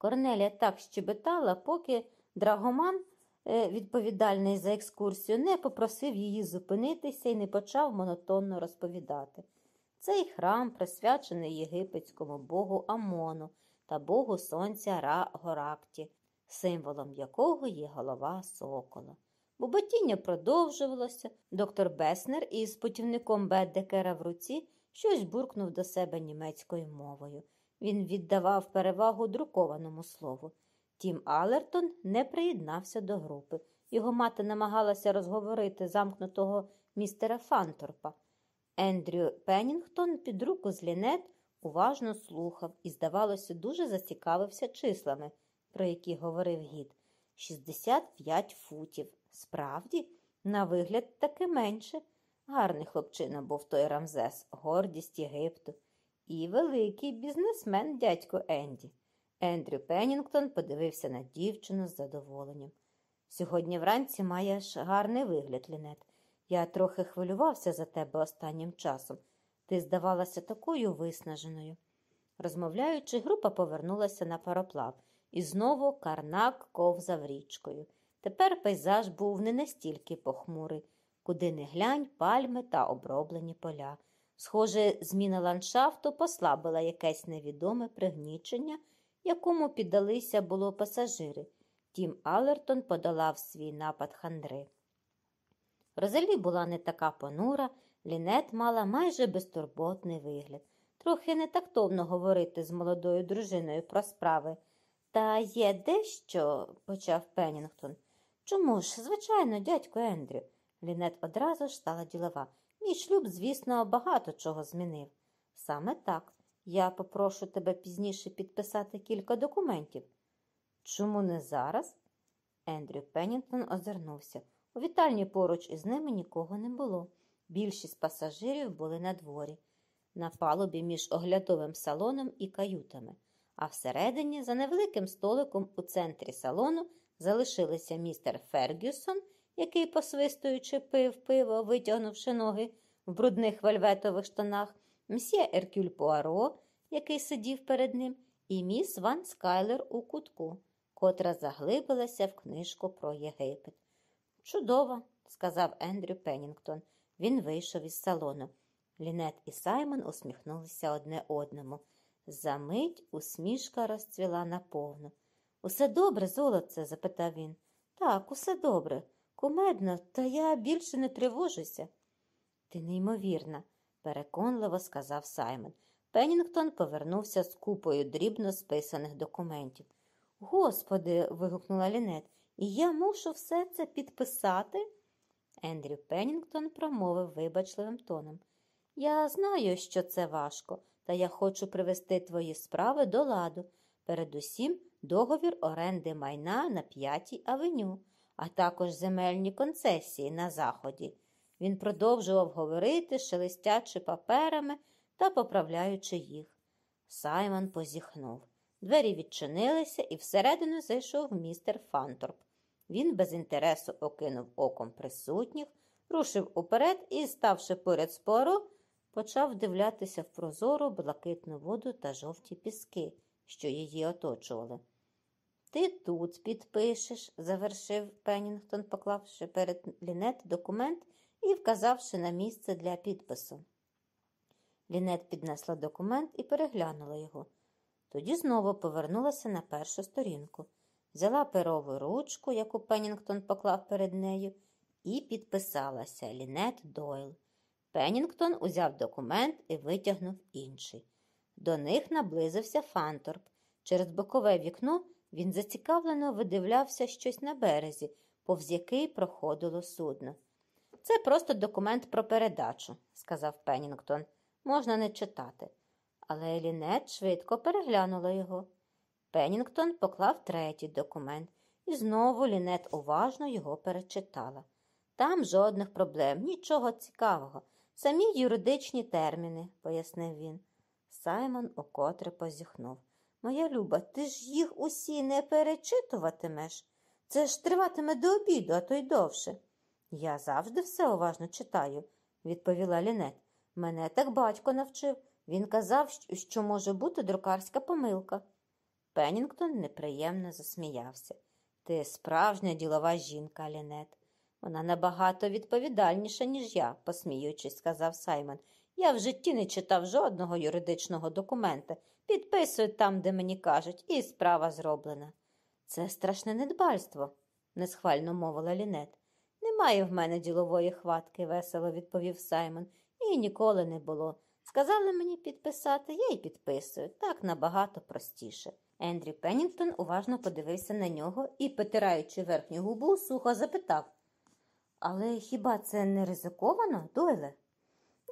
Корнелія так щебетала, поки драгоман, е, відповідальний за екскурсію, не попросив її зупинитися і не почав монотонно розповідати. Цей храм присвячений єгипетському богу Амону та богу сонця Ра Горакті, символом якого є голова сокола. Буботіння продовжувалося. Доктор Беснер із путівником Беддекера в руці щось буркнув до себе німецькою мовою. Він віддавав перевагу друкованому слову. Тім Алертон не приєднався до групи. Його мати намагалася розговорити замкнутого містера Фанторпа. Ендрю Пеннінгтон під руку з Лінет уважно слухав і, здавалося, дуже зацікавився числами, про які говорив гід. 65 футів. Справді, на вигляд, таки менше. Гарний хлопчина був той Рамзес, гордість Єгипту. І великий бізнесмен дядько Енді. Ендрю Пеннінгтон подивився на дівчину з задоволенням. Сьогодні вранці маєш гарний вигляд, Лінет. Я трохи хвилювався за тебе останнім часом. Ти здавалася такою виснаженою. Розмовляючи, група повернулася на пароплав, і знову карнак ковзав річкою. Тепер пейзаж був не настільки похмурий, куди не глянь пальми та оброблені поля. Схоже, зміна ландшафту послабила якесь невідоме пригнічення, якому піддалися було пасажири. Тім Алертон подолав свій напад хандри. Розалі була не така понура, лінет мала майже безтурботний вигляд. Трохи нетактовно говорити з молодою дружиною про справи. Та є дещо, почав Пеннінгтон. Чому ж, звичайно, дядько Ендрю. Лінет одразу ж стала ділова. Мій шлюб, звісно, багато чого змінив. Саме так. Я попрошу тебе пізніше підписати кілька документів. Чому не зараз? Ендрю Пеннінгтон озирнувся. У вітальні поруч із ними нікого не було. Більшість пасажирів були на дворі, на палубі між оглядовим салоном і каютами, а всередині, за невеликим столиком у центрі салону, залишилися містер Фергюсон, який, посвистуючи, пив пиво, витягнувши ноги в брудних вельветових штанах, мсьє Еркюль Пуаро, який сидів перед ним, і міс Ван Скайлер у кутку, котра заглибилася в книжку про Єгипет. Чудово, сказав Ендрю Пеннінгтон. Він вийшов із салону. Лінет і Саймон усміхнулися одне одному. Замить усмішка розцвіла наповну. Усе добре, золоце? запитав він. Так, усе добре. Кумедно, та я більше не тривожуся. Ти неймовірна, переконливо сказав Саймон. Пеннінгтон повернувся з купою дрібно списаних документів. Господи, вигукнула Лінет, і я мушу все це підписати? Ендрю Пеннінгтон промовив вибачливим тоном. Я знаю, що це важко, та я хочу привести твої справи до ладу. Передусім, договір оренди майна на п'ятій авеню, а також земельні концесії на заході. Він продовжував говорити, шелестячи паперами та поправляючи їх. Саймон позіхнув. Двері відчинилися, і всередину зайшов містер Фанторп. Він без інтересу окинув оком присутніх, рушив уперед і, ставши поряд з Пуаро, почав вдивлятися в прозору блакитну воду та жовті піски, що її оточували. Ти тут підпишеш, завершив Пеннінгтон, поклавши перед Лінет документ і вказавши на місце для підпису. Лінет піднесла документ і переглянула його. Тоді знову повернулася на першу сторінку, взяла перову ручку, яку Пеннінгтон поклав перед нею, і підписалася Лінет Дойл. Пеннінгтон узяв документ і витягнув інший. До них наблизився Фанторп. Через бокове вікно він зацікавлено видивлявся щось на березі, повз який проходило судно. Це просто документ про передачу, сказав Пеннінгтон. Можна не читати. Але Лінет швидко переглянула його. Пеннінгтон поклав третій документ, і знову Лінет уважно його перечитала. Там жодних проблем, нічого цікавого, самі юридичні терміни, пояснив він. Саймон окотре позіхнув. Моя люба, ти ж їх усі не перечитуватимеш. Це ж триватиме до обіду, а то й довше. Я завжди все уважно читаю, відповіла Лінет. Мене так батько навчив. Він казав, що може бути друкарська помилка. Пеннінгтон неприємно засміявся. Ти справжня ділова жінка, Лінет. Вона набагато відповідальніша, ніж я, посміючись, сказав Саймон. Я в житті не читав жодного юридичного документа. Підписую там, де мені кажуть, і справа зроблена. Це страшне недбальство, несхвально мовила Лінет. Немає в мене ділової хватки, весело відповів Саймон, і ніколи не було. Сказали мені підписати, я й підписую. Так набагато простіше. Ендрю Пеннінгтон уважно подивився на нього і, потираючи верхню губу, сухо запитав Але хіба це не ризиковано, Дойле?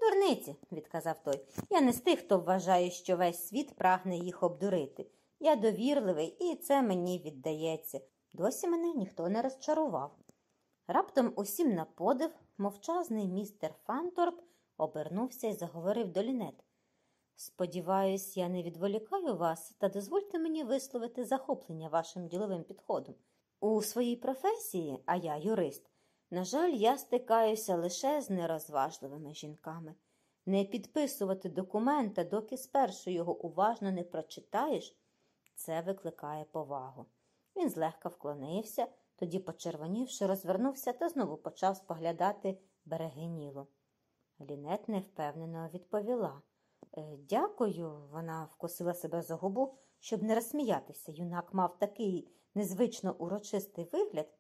Дурниці, відказав той. Я не з тих, хто вважає, що весь світ прагне їх обдурити. Я довірливий, і це мені віддається. Досі мене ніхто не розчарував. Раптом усім на подив мовчазний містер Фанторп обернувся і заговорив до Лінет. Сподіваюсь, я не відволікаю вас, та дозвольте мені висловити захоплення вашим діловим підходом. У своїй професії, а я юрист, на жаль, я стикаюся лише з нерозважливими жінками. Не підписувати документа, доки спершу його уважно не прочитаєш, це викликає повагу. Він злегка вклонився, тоді, почервонівши, розвернувся та знову почав споглядати береги Нілу. Лінет невпевнено відповіла. «Е, Дякую, вона вкусила себе за губу, щоб не розсміятися. Юнак мав такий незвично урочистий вигляд.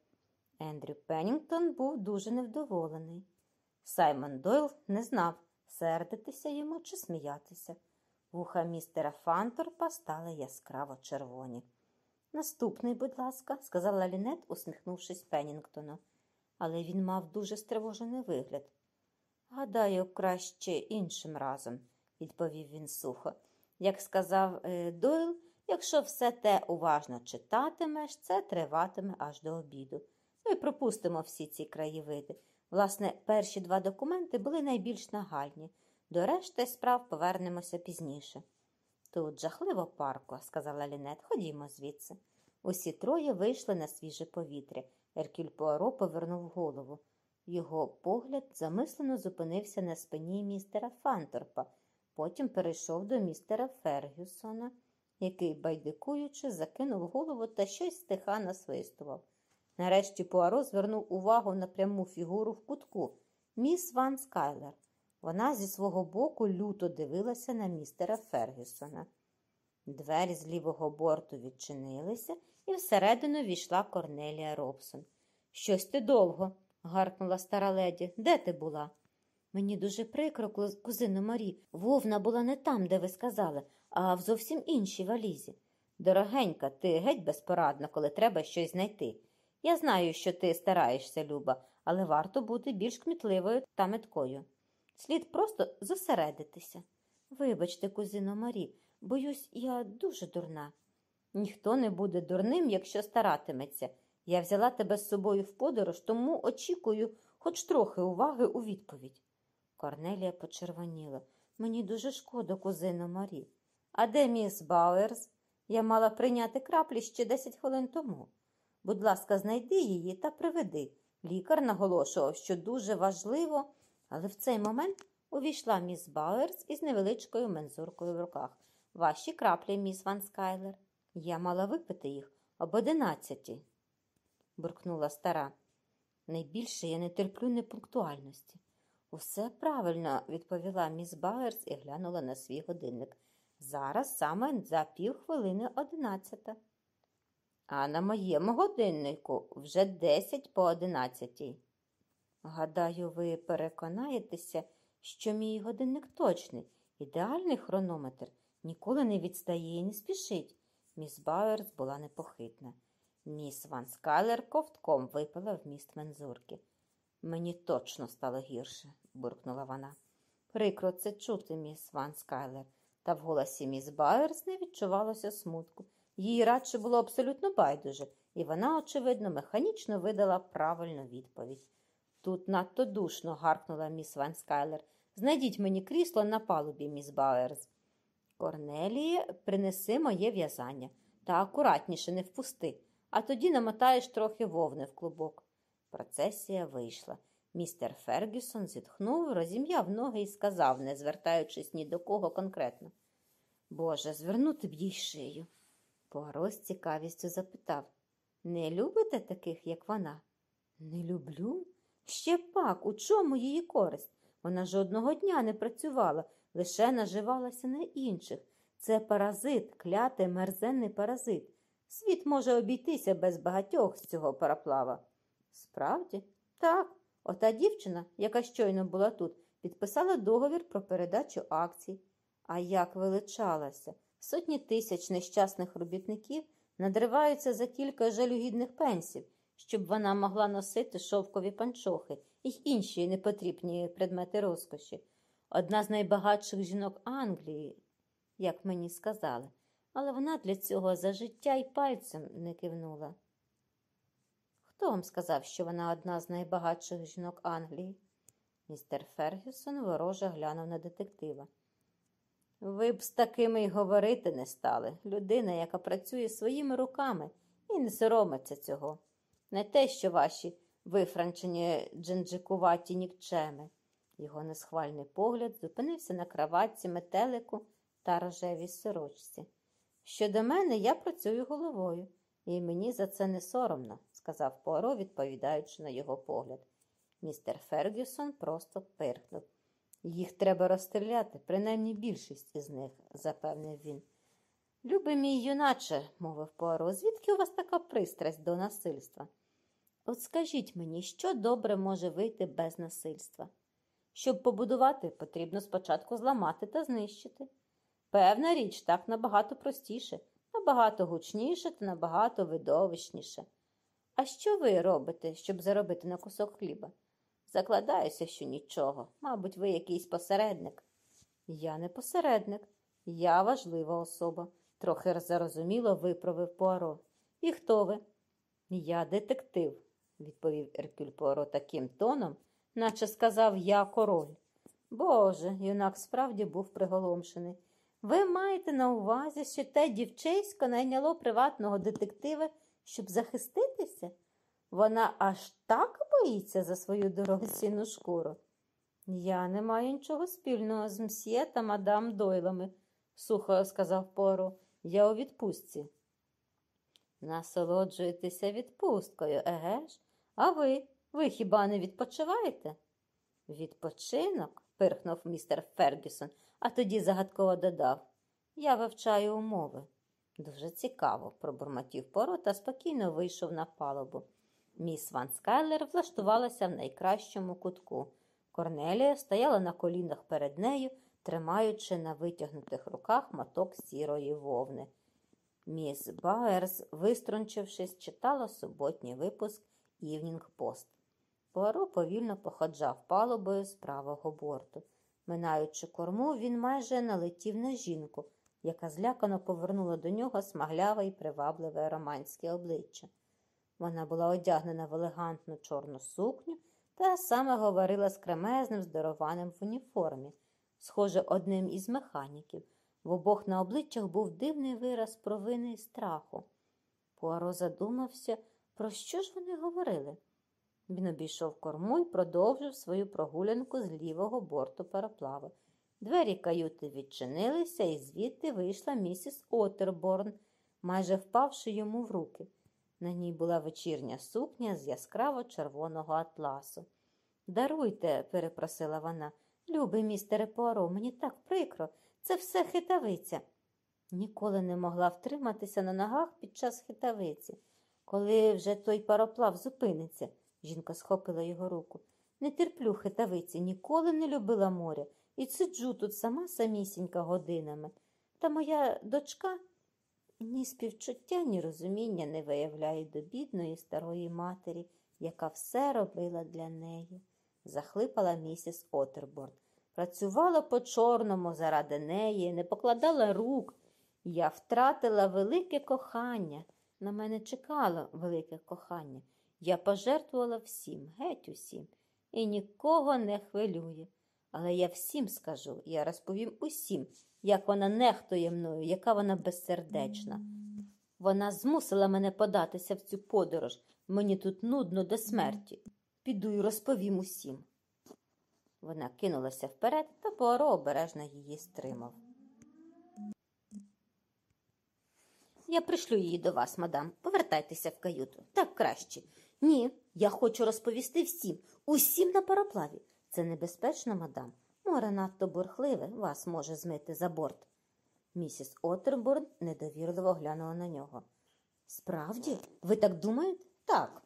Ендрю Пеннінгтон був дуже невдоволений. Саймон Дойл не знав, сердитися йому чи сміятися. Вуха містера Фанторпа стали яскраво червоні. Наступний, будь ласка, сказала Лінет, усміхнувшись Пеннінгтону. Але він мав дуже стривожений вигляд. Гадаю, краще іншим разом, відповів він сухо. Як сказав е, Дойл, якщо все те уважно читатимеш, це триватиме аж до обіду. Ми пропустимо всі ці краєвиди. Власне, перші два документи були найбільш нагальні. До решти справ повернемося пізніше. Тут жахливо парко, сказала Лінет. Ходімо звідси. Усі троє вийшли на свіже повітря. Еркюль Пуаро повернув голову. Його погляд замислено зупинився на спині містера Фанторпа, потім перейшов до містера Фергюсона, який, байдикуючи, закинув голову та щось стиха насвистував. Нарешті Пуаро звернув увагу на пряму фігуру в кутку міс Ван Скайлер. Вона зі свого боку люто дивилася на містера Фергюсона. Двері з лівого борту відчинилися, і всередину війшла Корнелія Робсон. Щось ти довго, гаркнула стара леді. Де ти була? Мені дуже прикро, кузино Марі. Вовна була не там, де ви сказали, а в зовсім іншій валізі. Дорогенька, ти геть безпорадна, коли треба щось знайти. Я знаю, що ти стараєшся, Люба, але варто бути більш кмітливою та меткою. Слід просто зосередитися. Вибачте, кузино Марі, боюсь, я дуже дурна. Ніхто не буде дурним, якщо старатиметься. Я взяла тебе з собою в подорож, тому очікую хоч трохи уваги у відповідь. Корнелія почервоніла. Мені дуже шкода, кузино Марі. А де міс Бауерс? Я мала прийняти краплі ще десять хвилин тому. Будь ласка, знайди її та приведи. Лікар наголошував, що дуже важливо, але в цей момент увійшла міс Бауерс із невеличкою мензуркою в руках. Ваші краплі, міс Ван Скайлер. Я мала випити їх об одинадцятій, буркнула стара. Найбільше я не терплю непунктуальності. Усе правильно, відповіла міс Бауерс і глянула на свій годинник. Зараз саме за півхвилини одинадцята. А на моєму годиннику вже десять по одинадцятій. Гадаю, ви переконаєтеся, що мій годинник точний, ідеальний хронометр ніколи не відстає і не спішить. Міс Бауерс була непохитна. Міс Ван Скайлер ковтком випила вміст мензурки. Мені точно стало гірше, буркнула вона. Прикро це чути, міс Ван Скайлер, та в голосі міс Байерс не відчувалося смутку. Їй радше було абсолютно байдуже, і вона, очевидно, механічно видала правильну відповідь. Тут надто душно, гаркнула міс Ван Скайлер. Знайдіть мені крісло на палубі, міс Бауерс. Корнелії, принеси моє в'язання та акуратніше не впусти, а тоді намотаєш трохи вовни в клубок. Процесія вийшла. Містер Фергюсон зітхнув, розім'яв ноги і сказав, не звертаючись ні до кого конкретно. Боже, звернути б їй шию. Пуаро з цікавістю запитав Не любите таких, як вона? Не люблю. Ще пак, у чому її користь? Вона жодного дня не працювала, лише наживалася на інших. Це паразит, клятий мерзенний паразит. Світ може обійтися без багатьох з цього параплава. Справді, так, ота дівчина, яка щойно була тут, підписала договір про передачу акцій. А як величалася, сотні тисяч нещасних робітників надриваються за кілька жалюгідних пенсів, щоб вона могла носити шовкові панчохи і інші непотрібні предмети розкоші. Одна з найбагатших жінок Англії, як мені сказали, але вона для цього за життя й пальцем не кивнула. Хто вам сказав, що вона одна з найбагатших жінок Англії? Містер Фергюсон вороже глянув на детектива. Ви б з такими й говорити не стали. Людина, яка працює своїми руками і не соромиться цього. Не те, що ваші вифранчені джинджикуваті нікчеми. Його несхвальний погляд зупинився на краватці, метелику та рожевій сорочці. Щодо мене, я працюю головою, і мені за це не соромно, сказав Пуаро, відповідаючи на його погляд. Містер Фергюсон просто пирхнув. Їх треба розстріляти, принаймні більшість із них, запевнив він. Любий мій юначе, мовив Пуаро, звідки у вас така пристрасть до насильства? От скажіть мені, що добре може вийти без насильства? Щоб побудувати, потрібно спочатку зламати та знищити. Певна річ, так набагато простіше, набагато гучніше та набагато видовищніше. А що ви робите, щоб заробити на кусок хліба? Закладаюся, що нічого. Мабуть, ви якийсь посередник. Я не посередник, я важлива особа, трохи зарозуміло виправив Пуаро. І хто ви? Я детектив, відповів Еркюль Пуаро таким тоном, наче сказав я король. Боже, юнак справді був приголомшений. Ви маєте на увазі, що те дівчисько найняло приватного детектива, щоб захиститися? Вона аж так боїться за свою дорогоцінну шкуру. Я не маю нічого спільного з мсьє та мадам Дойлами, сухо сказав Поро. Я у відпустці. Насолоджуєтеся відпусткою, еге ж? А ви? Ви хіба не відпочиваєте? Відпочинок? пирхнув містер Фергюсон, а тоді загадково додав. Я вивчаю умови. Дуже цікаво, пробурмотів Поро та спокійно вийшов на палубу. Міс Ван Скайлер влаштувалася в найкращому кутку. Корнелія стояла на колінах перед нею, тримаючи на витягнутих руках моток сірої вовни. Міс Баерс, виструнчившись, читала суботній випуск Івнінг Пост. Пуаро повільно походжав палубою з правого борту. Минаючи корму, він майже налетів на жінку, яка злякано повернула до нього смагляве і привабливе романське обличчя. Вона була одягнена в елегантну чорну сукню та саме говорила з кремезним здорованим в уніформі, схоже, одним із механіків. В обох на обличчях був дивний вираз провини і страху. Пуаро задумався, про що ж вони говорили. Він обійшов корму і продовжив свою прогулянку з лівого борту пароплава. Двері каюти відчинилися, і звідти вийшла місіс Отерборн, майже впавши йому в руки. На ній була вечірня сукня з яскраво червоного атласу. Даруйте, перепросила вона, любий містере Пуаро, мені так прикро, це все хитавиця. Ніколи не могла втриматися на ногах під час хитавиці. Коли вже той пароплав зупиниться, жінка схопила його руку. Не терплю хитавиці, ніколи не любила моря і сиджу тут сама самісінька годинами. Та моя дочка ні співчуття, ні розуміння не виявляє до бідної старої матері, яка все робила для неї, захлипала місіс Отерборн. Працювала по чорному заради неї, не покладала рук. Я втратила велике кохання. На мене чекало велике кохання. Я пожертвувала всім, геть усім, і нікого не хвилює. Але я всім скажу, я розповім усім, як вона нехтує мною, яка вона безсердечна. Вона змусила мене податися в цю подорож. Мені тут нудно до смерті. Піду й розповім усім. Вона кинулася вперед, та Пуаро обережно її стримав. Я пришлю її до вас, мадам. Повертайтеся в каюту. Так краще. Ні, я хочу розповісти всім, усім на пароплаві. Це небезпечно, мадам. Море надто бурхливе, вас може змити за борт. Місіс Оттерборн недовірливо глянула на нього. Справді, ви так думаєте? Так.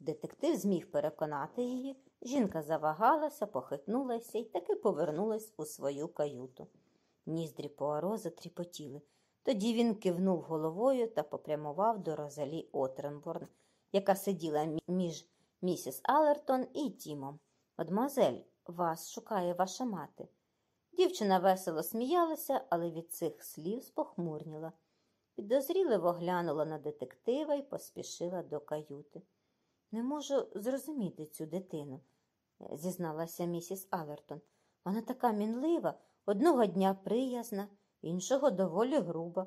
Детектив зміг переконати її. Жінка завагалася, похитнулася і таки повернулась у свою каюту. Ніздрі Пуаро затріпотіли. Тоді він кивнув головою та попрямував до Розалі Отренборн, яка сиділа між місіс Алертон і Тімом. Мадмуазель, вас шукає ваша мати. Дівчина весело сміялася, але від цих слів спохмурніла. Підозріливо глянула на детектива і поспішила до каюти. Не можу зрозуміти цю дитину, зізналася місіс Алертон. Вона така мінлива, одного дня приязна, іншого доволі груба,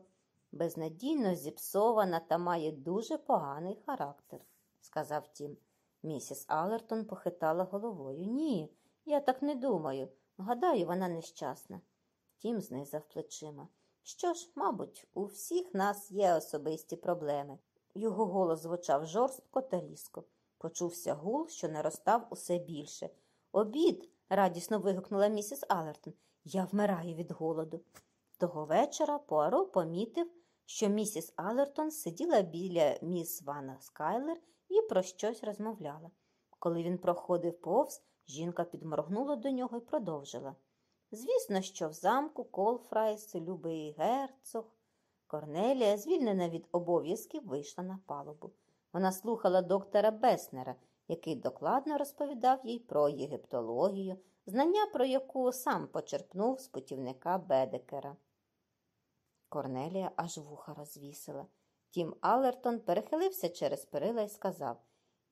безнадійно зіпсована та має дуже поганий характер, сказав Тім. Місіс Алертон похитала головою. Ні, я так не думаю. Гадаю, вона нещасна. Тім знизав плечима. Що ж, мабуть, у всіх нас є особисті проблеми. Його голос звучав жорстко та різко. Почувся гул, що наростав усе більше. Обід. радісно вигукнула місіс Алертон. Я вмираю від голоду. Того вечора Пуаро помітив, що місіс Алертон сиділа біля міс Ван Скайлер і про щось розмовляла. Коли він проходив повз, жінка підморгнула до нього і продовжила. Звісно, що в замку Колфрайс, любий герцог. Корнелія, звільнена від обов'язків, вийшла на палубу. Вона слухала доктора Беснера, який докладно розповідав їй про єгиптологію, знання про яку сам почерпнув з путівника Бедекера. Корнелія аж вуха розвісила. Тім Алертон перехилився через перила і сказав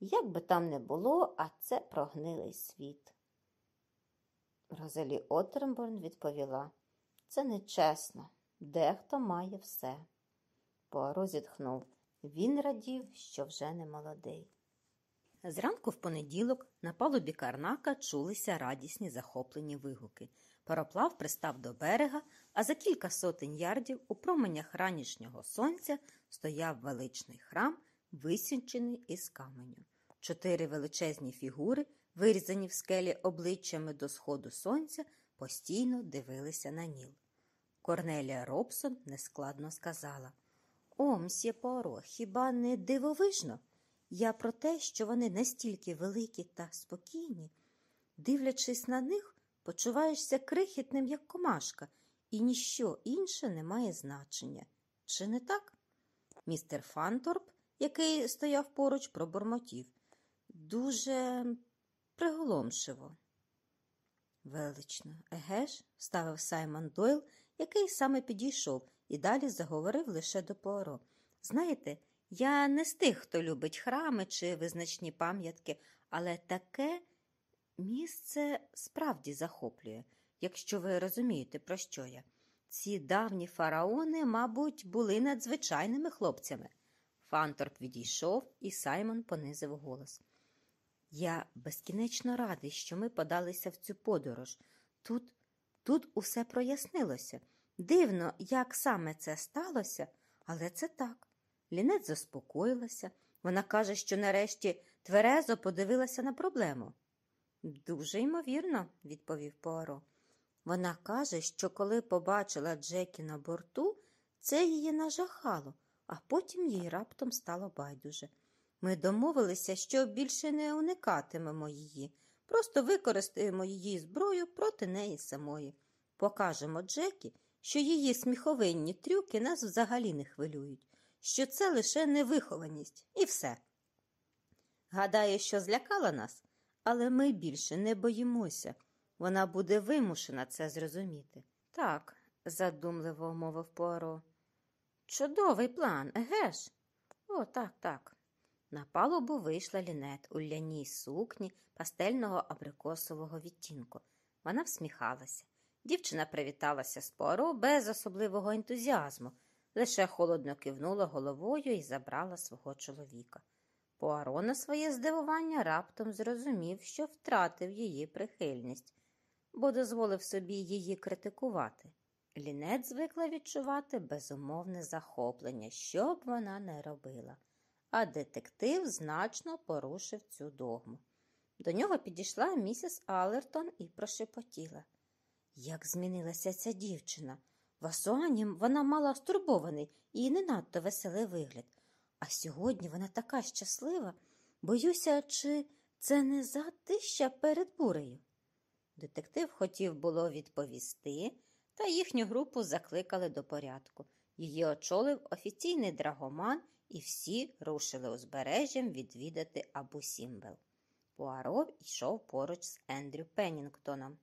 як би там не було, а це прогнилий світ. Розалі Оттерборн відповіла це нечесно. Дехто має все. Пуаро зітхнув. Він радів, що вже не молодий. Зранку в понеділок на палубі Карнака чулися радісні захоплені вигуки. Пароплав пристав до берега, а за кілька сотень ярдів у променях ранішнього сонця стояв величний храм, висічений із каменю. Чотири величезні фігури, вирізані в скелі обличчями до сходу сонця, постійно дивилися на ніл. Корнелія Робсон нескладно сказала О, мсьє Пуаро, хіба не дивовижно? Я про те, що вони настільки великі та спокійні. Дивлячись на них, почуваєшся крихітним, як комашка, і ніщо інше не має значення. Чи не так? Містер Фанторп, який стояв поруч, пробормотів. Дуже приголомшиво. Велично, еге ж, вставив Саймон Дойл, який саме підійшов і далі заговорив лише до Пуаро. Знаєте, я не з тих, хто любить храми чи визначні пам'ятки, але таке місце справді захоплює, якщо ви розумієте, про що я. Ці давні фараони, мабуть, були надзвичайними хлопцями. Фанторп відійшов, і Саймон понизив голос. Я безкінечно радий, що ми подалися в цю подорож. Тут, тут усе прояснилося. Дивно, як саме це сталося, але це так. Лінет заспокоїлася. Вона каже, що нарешті тверезо подивилася на проблему. Дуже ймовірно, відповів Пуаро. Вона каже, що коли побачила Джекі на борту, це її нажахало, а потім їй раптом стало байдуже. Ми домовилися, що більше не уникатимемо її, просто використаємо її зброю проти неї самої. Покажемо Джекі, що її сміховинні трюки нас взагалі не хвилюють, що це лише невихованість, і все. Гадаю, що злякала нас, але ми більше не боїмося. Вона буде вимушена це зрозуміти. Так, задумливо мовив Пуаро. Чудовий план, еге ж? О, так, так. На палубу вийшла лінет у ляній сукні пастельного абрикосового відтінку. Вона всміхалася. Дівчина привіталася з Пуаро без особливого ентузіазму, лише холодно кивнула головою і забрала свого чоловіка. Пуаро на своє здивування раптом зрозумів, що втратив її прихильність, бо дозволив собі її критикувати. Лінет звикла відчувати безумовне захоплення, що б вона не робила, а детектив значно порушив цю догму. До нього підійшла місіс Алертон і прошепотіла. Як змінилася ця дівчина? В Асуані вона мала стурбований і не надто веселий вигляд. А сьогодні вона така щаслива. Боюся, чи це не затища перед бурею? Детектив хотів було відповісти, та їхню групу закликали до порядку. Її очолив офіційний драгоман, і всі рушили узбережжям відвідати Абу Сімбел. Пуаро йшов поруч з Ендрю Пеннінгтоном.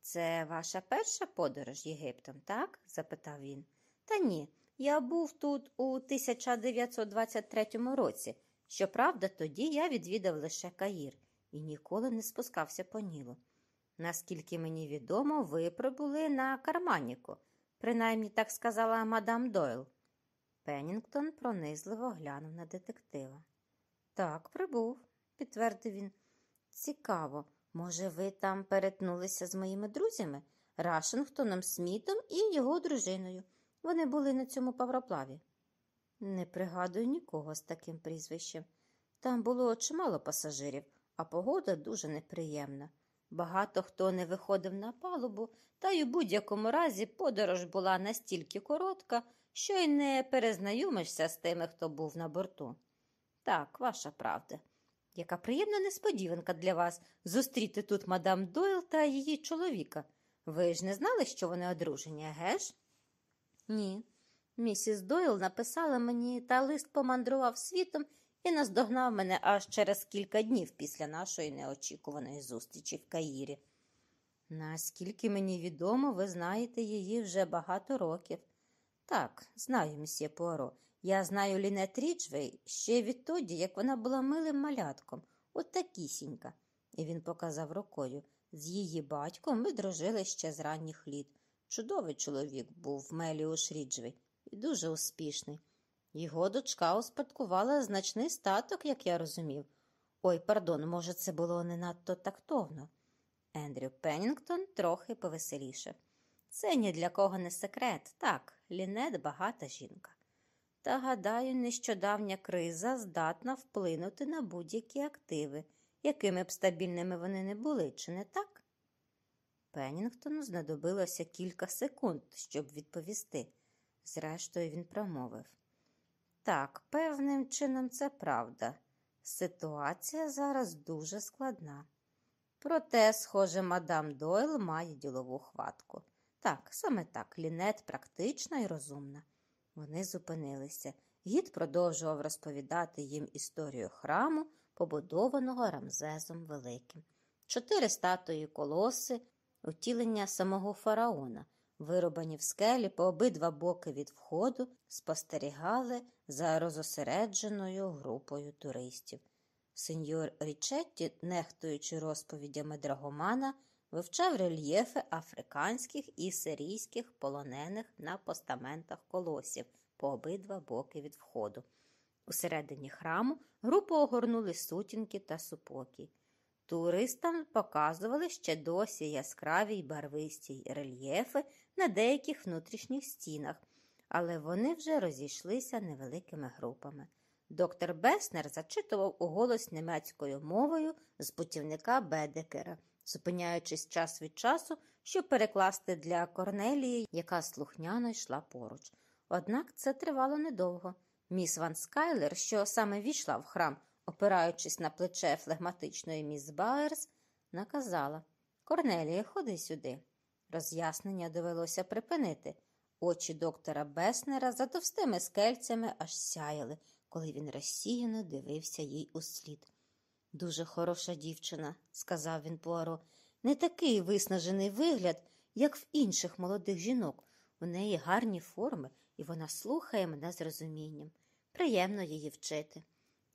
Це ваша перша подорож Єгиптом, так? запитав він. Та ні, я був тут у 1923 році. Щоправда, тоді я відвідав лише Каїр і ніколи не спускався по Нілу. Наскільки мені відомо, ви прибули на Карманіку, принаймні так сказала мадам Дойл. Пеннінгтон пронизливо глянув на детектива. Так, прибув, підтвердив він. Цікаво, може, ви там перетнулися з моїми друзями, Рашингтоном Смітом і його дружиною. Вони були на цьому павроплаві. Не пригадую нікого з таким прізвищем. Там було чимало пасажирів, а погода дуже неприємна. Багато хто не виходив на палубу, та й у будь-якому разі подорож була настільки коротка, що й не перезнайомишся з тими, хто був на борту. Так, ваша правда. Яка приємна несподіванка для вас зустріти тут мадам Дойл та її чоловіка. Ви ж не знали, що вони одружені, геш? Ні. Місіс Дойл написала мені, та лист помандрував світом і наздогнав мене аж через кілька днів після нашої неочікуваної зустрічі в Каїрі. Наскільки мені відомо, ви знаєте її вже багато років. Так, знаю, мсьє Пуаро. Я знаю Лінет Ріджвей ще відтоді, як вона була милим малятком, от такісінька. І він показав рукою. З її батьком ми дружили ще з ранніх літ. Чудовий чоловік був Меліуш Ріджвей і дуже успішний. Його дочка успадкувала значний статок, як я розумів. Ой, пардон, може, це було не надто тактовно. Ендрю Пеннінгтон трохи повеселішав. Це ні для кого не секрет. Так, Лінет багата жінка. Та, гадаю, нещодавня криза здатна вплинути на будь-які активи, якими б стабільними вони не були, чи не так? Пеннінгтону знадобилося кілька секунд, щоб відповісти. Зрештою, він промовив. Так, певним чином це правда. Ситуація зараз дуже складна. Проте, схоже, мадам Дойл має ділову хватку. Так, саме так, лінет практична і розумна. Вони зупинилися. Гід продовжував розповідати їм історію храму, побудованого Рамзезом Великим. Чотири статуї колоси, утілення самого фараона, вирубані в скелі по обидва боки від входу, спостерігали за розосередженою групою туристів. Сеньор Річетті, нехтуючи розповідями драгомана, вивчав рельєфи африканських і сирійських полонених на постаментах колосів по обидва боки від входу. Усередині храму групу огорнули сутінки та супокій. Туристам показували ще досі яскраві й барвисті рельєфи на деяких внутрішніх стінах, але вони вже розійшлися невеликими групами. Доктор Беснер зачитував уголос німецькою мовою з путівника Бедекера, зупиняючись час від часу, щоб перекласти для Корнелії, яка слухняно йшла поруч. Однак це тривало недовго. Міс Ван Скайлер, що саме війшла в храм, опираючись на плече флегматичної міс Бауерс, наказала Корнелія, ходи сюди. Роз'яснення довелося припинити. Очі доктора Беснера за товстими скельцями аж сяяли, коли він розсіяно дивився їй услід. Дуже хороша дівчина, сказав він Пуаро. не такий виснажений вигляд, як в інших молодих жінок. У неї гарні форми, і вона слухає мене з розумінням. Приємно її вчити.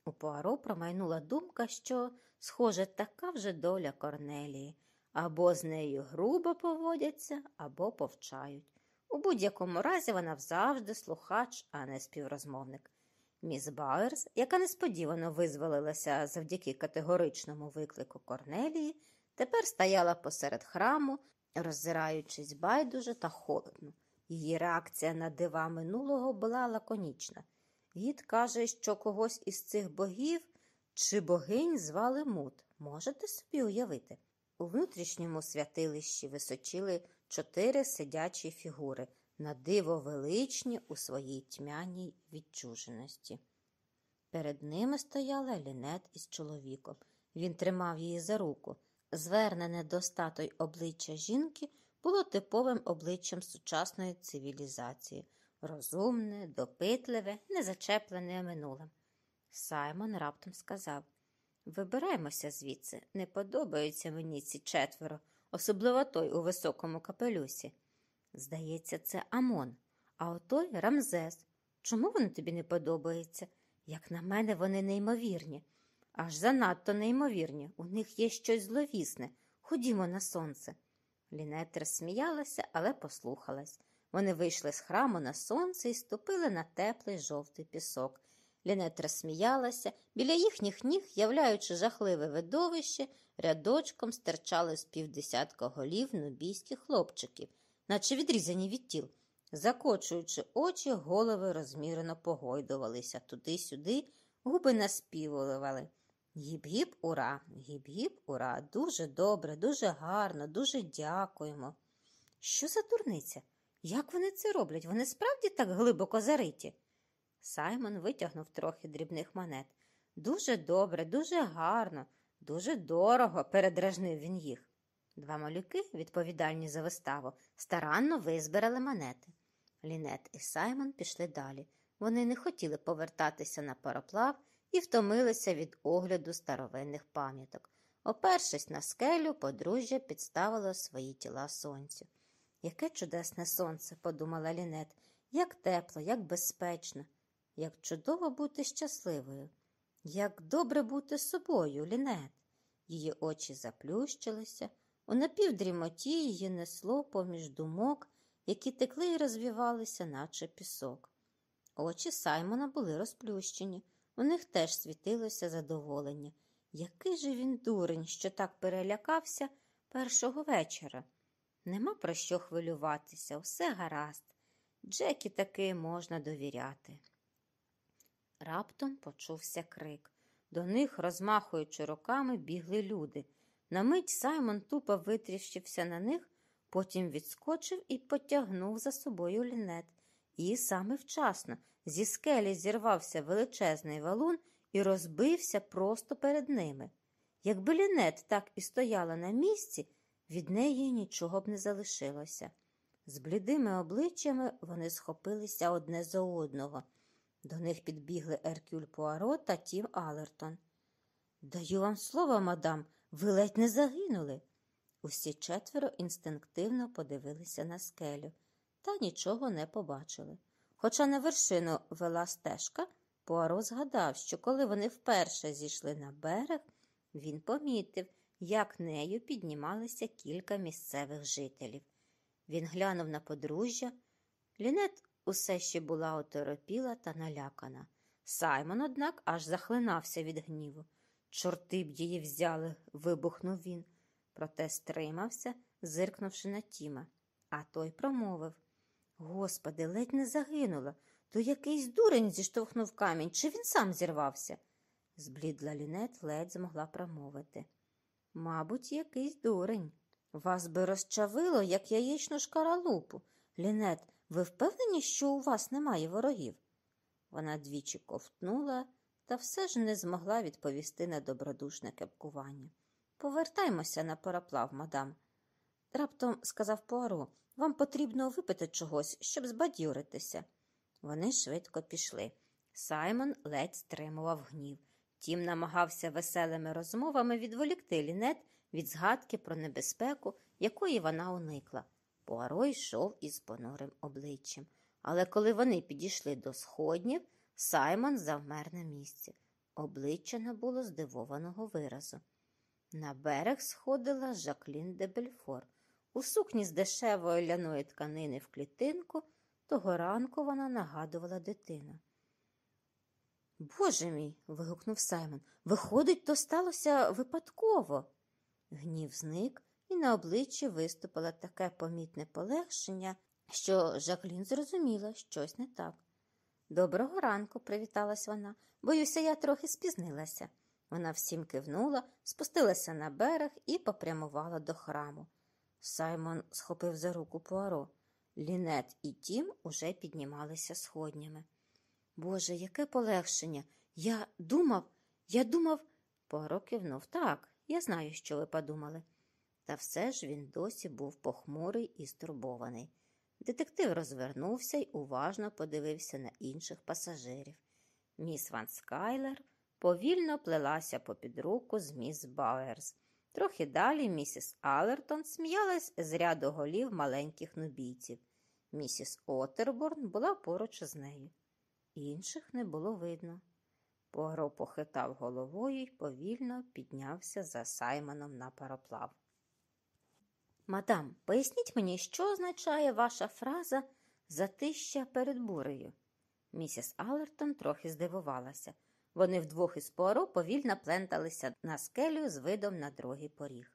У Пуаро промайнула думка, що, схоже, така вже доля Корнелії, або з нею грубо поводяться, або повчають. У будь-якому разі вона завжди слухач, а не співрозмовник. Міс Бауерс, яка несподівано визволилася завдяки категоричному виклику Корнелії, тепер стояла посеред храму, роззираючись байдуже та холодно. Її реакція на дива минулого була лаконічна. Гід каже, що когось із цих богів чи богинь звали Мут. Можете собі уявити? У внутрішньому святилищі височили чотири сидячі фігури, на диво величні у своїй тьмяній відчуженості. Перед ними стояла лінет із чоловіком. Він тримав її за руку. Звернене до статой обличчя жінки було типовим обличчям сучасної цивілізації розумне, допитливе, незачеплене минулим. Саймон раптом сказав Вибираємося звідси. Не подобаються мені ці четверо, особливо той у високому капелюсі. Здається, це Амон, а отой Рамзес. Чому вони тобі не подобаються? Як на мене, вони неймовірні. Аж занадто неймовірні. У них є щось зловісне. Ходімо на сонце. Лінет розсміялася, але послухалась. Вони вийшли з храму на сонце і ступили на теплий жовтий пісок. Лінет розсміялася, біля їхніх ніг, являючи жахливе видовище, рядочком стирчали з півдесятка голів нубійських хлопчиків, наче відрізані від тіл. Закочуючи очі, голови розмірено погойдувалися туди-сюди, губи наспівували. Гіп-гіп, ура, гіп-гіп, ура, дуже добре, дуже гарно, дуже дякуємо. Що за дурниця? Як вони це роблять? Вони справді так глибоко зариті? Саймон витягнув трохи дрібних монет. Дуже добре, дуже гарно, дуже дорого, передражнив він їх. Два малюки, відповідальні за виставу, старанно визбирали монети. Лінет і Саймон пішли далі. Вони не хотіли повертатися на пароплав і втомилися від огляду старовинних пам'яток. Опершись на скелю, подружжя підставило свої тіла сонцю. Яке чудесне сонце, подумала Лінет, як тепло, як безпечно, як чудово бути щасливою, як добре бути собою, Лінет. Її очі заплющилися, у напівдрімоті її несло поміж думок, які текли і розвівалися, наче пісок. Очі Саймона були розплющені, у них теж світилося задоволення. Який же він дурень, що так перелякався першого вечора. Нема про що хвилюватися, все гаразд. Джекі таки можна довіряти. Раптом почувся крик. До них, розмахуючи руками, бігли люди. На мить Саймон тупо витріщився на них, потім відскочив і потягнув за собою лінет. І саме вчасно зі скелі зірвався величезний валун і розбився просто перед ними. Якби лінет так і стояла на місці, від неї нічого б не залишилося. З блідими обличчями вони схопилися одне за одного. До них підбігли Еркюль Пуаро та Тім Алертон. Даю вам слово, мадам, ви ледь не загинули. Усі четверо інстинктивно подивилися на скелю та нічого не побачили. Хоча на вершину вела стежка, Пуаро згадав, що коли вони вперше зійшли на берег, він помітив, як нею піднімалися кілька місцевих жителів. Він глянув на подружжя. Лінет усе ще була оторопіла та налякана. Саймон, однак, аж захлинався від гніву. Чорти б її взяли, вибухнув він, проте стримався, зиркнувши на Тіма. А той промовив Господи, ледь не загинула. То якийсь дурень зіштовхнув камінь, чи він сам зірвався? Зблідла лінет ледь змогла промовити. Мабуть, якийсь дурень. Вас би розчавило, як яєчну шкаралупу. Лінет, ви впевнені, що у вас немає ворогів? Вона двічі ковтнула та все ж не змогла відповісти на добродушне кепкування. Повертаймося на пароплав, мадам. Раптом сказав Пуаро, вам потрібно випити чогось, щоб збадьоритися. Вони швидко пішли. Саймон ледь стримував гнів. Тім намагався веселими розмовами відволікти лінет від згадки про небезпеку, якої вона уникла. Пуаро йшов із понурим обличчям. Але коли вони підійшли до сходнів, Саймон завмер на місці. Обличчя набуло здивованого виразу. На берег сходила Жаклін де Бельфор. У сукні з дешевої ляної тканини в клітинку того ранку вона нагадувала дитину. Боже мій. вигукнув Саймон. Виходить, то сталося випадково. Гнів зник, і на обличчі виступило таке помітне полегшення, що Жаклін зрозуміла щось не так. Доброго ранку, привіталась вона. Боюся, я трохи спізнилася. Вона всім кивнула, спустилася на берег і попрямувала до храму. Саймон схопив за руку Пуаро. Лінет і Тім уже піднімалися сходнями. Боже, яке полегшення. Я думав, я думав. Пуаро кивнув. Так, я знаю, що ви подумали. Та все ж він досі був похмурий і стурбований. Детектив розвернувся й уважно подивився на інших пасажирів. Міс Ван Скайлер повільно плелася попід руку з міс Бауерс. Трохи далі місіс Алертон сміялась з ряду голів маленьких нубійців. Місіс Отерборн була поруч з нею. Інших не було видно. Погро похитав головою й повільно піднявся за Саймоном на пароплав. Мадам, поясніть мені, що означає ваша фраза затища перед бурею? Місіс Алертон трохи здивувалася. Вони вдвох із Пуаро повільно пленталися на скелю з видом на другий поріг.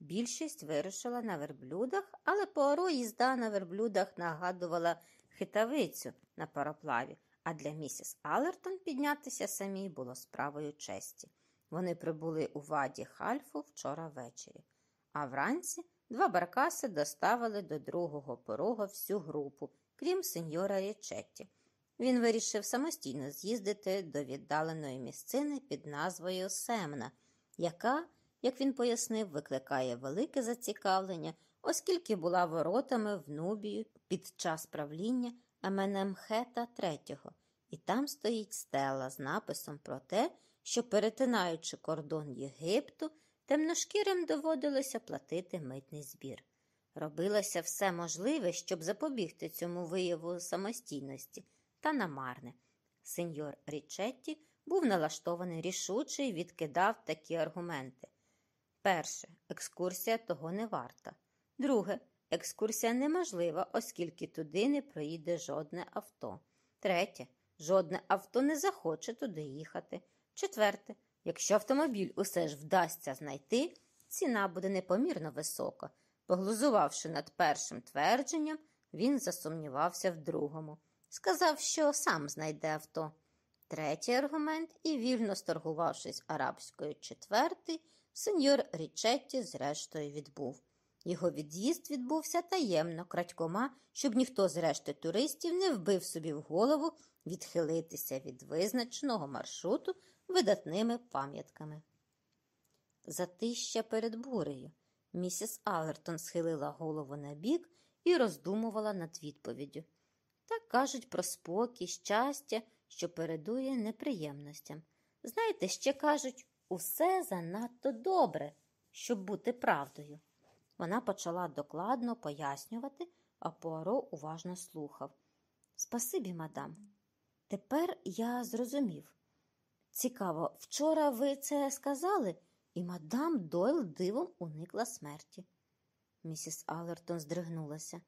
Більшість вирушила на верблюдах, але Пуаро їзда на верблюдах нагадувала хитавицю на пароплаві, а для місіс Алертон піднятися самій було справою честі. Вони прибули у ваді Хальфу вчора ввечері, а вранці два баркаси доставили до другого порога всю групу, крім сеньора Річетті. Він вирішив самостійно з'їздити до віддаленої місцини під назвою Семна, яка, як він пояснив, викликає велике зацікавлення, оскільки була воротами в Нубію під час правління Аменемхета III, і там стоїть стела з написом про те, що, перетинаючи кордон Єгипту, темношкірим доводилося платити митний збір. Робилося все можливе, щоб запобігти цьому вияву самостійності та намарне. Сеньор Річетті був налаштований рішуче і відкидав такі аргументи. Перше, екскурсія того не варта. Друге, екскурсія неможлива, оскільки туди не проїде жодне авто. Третє, жодне авто не захоче туди їхати. Четверте, якщо автомобіль усе ж вдасться знайти, ціна буде непомірно висока. Поглузувавши над першим твердженням, він засумнівався в другому. Сказав, що сам знайде авто. Третій аргумент і, вільно сторгувавшись арабською четвертий, сеньор Річетті зрештою відбув. Його від'їзд відбувся таємно, крадькома, щоб ніхто з решти туристів не вбив собі в голову відхилитися від визначеного маршруту видатними пам'ятками. Затища перед бурею. Місіс Алертон схилила голову на бік і роздумувала над відповіддю. Так кажуть про спокій, щастя, що передує неприємностям. Знаєте, ще кажуть, усе занадто добре, щоб бути правдою. Вона почала докладно пояснювати, а Пуаро уважно слухав. Спасибі, мадам. Тепер я зрозумів. Цікаво, вчора ви це сказали, і мадам Дойл дивом уникла смерті. Місіс Алертон здригнулася.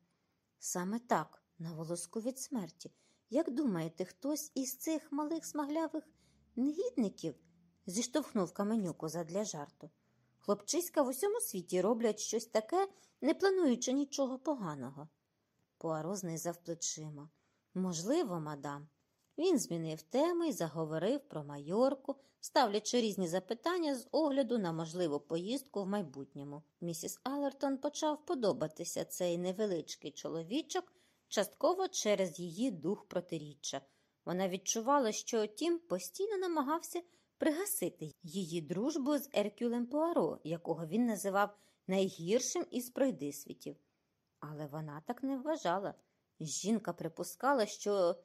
Саме так, на волоску від смерті. Як думаєте, хтось із цих малих смаглявих негідників зіштовхнув каменюку задля жарту? Хлопчиська в усьому світі роблять щось таке, не плануючи нічого поганого. Пуаро знизав плечима. Можливо, мадам. Він змінив тему і заговорив про майорку, ставлячи різні запитання з огляду на можливу поїздку в майбутньому. Місіс Алертон почав подобатися цей невеличкий чоловічок, частково через її дух протиріччя. Вона відчувала, що Тім постійно намагався пригасити її дружбу з Еркюлем Пуаро, якого він називав найгіршим із пройдисвітів. Але вона так не вважала. Жінка припускала, що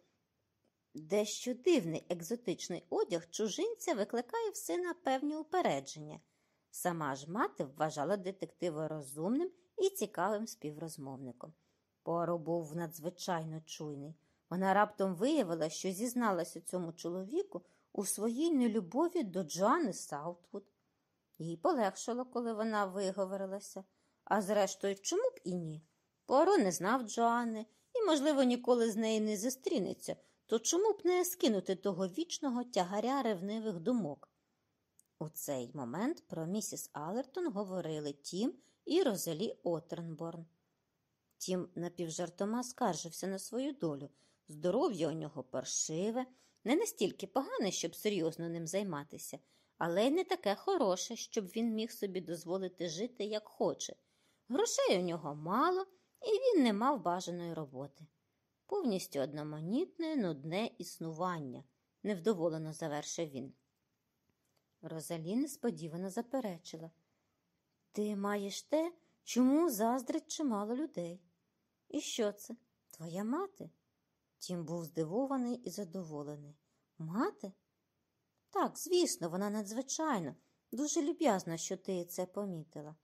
дещо дивний екзотичний одяг чужинця викликає в сина певні упередження. Сама ж мати вважала детектива розумним і цікавим співрозмовником. Пуаро був надзвичайно чуйний. Вона раптом виявила, що зізналася цьому чоловіку у своїй нелюбові до Джоанни Саутвуд. Їй полегшило, коли вона виговорилася. А зрештою, чому б і ні? Пуаро не знав Джоанни і, можливо, ніколи з нею не зустрінеться, то чому б не скинути того вічного тягаря ревнивих думок? У цей момент про місіс Алертон говорили Тім, і Розалі Отернборн. Тім напівжартома скаржився на свою долю. Здоров'я у нього паршиве, не настільки погане, щоб серйозно ним займатися, але й не таке хороше, щоб він міг собі дозволити жити, як хоче. Грошей у нього мало, і він не мав бажаної роботи. Повністю одноманітне, нудне існування, невдоволено завершив він. Розалі несподівано заперечила. Ти маєш те, чому заздрить чимало людей. І що це? Твоя мати? Тім був здивований і задоволений. Мати? Так, звісно, вона надзвичайно, дуже люб'язна, що ти це помітила.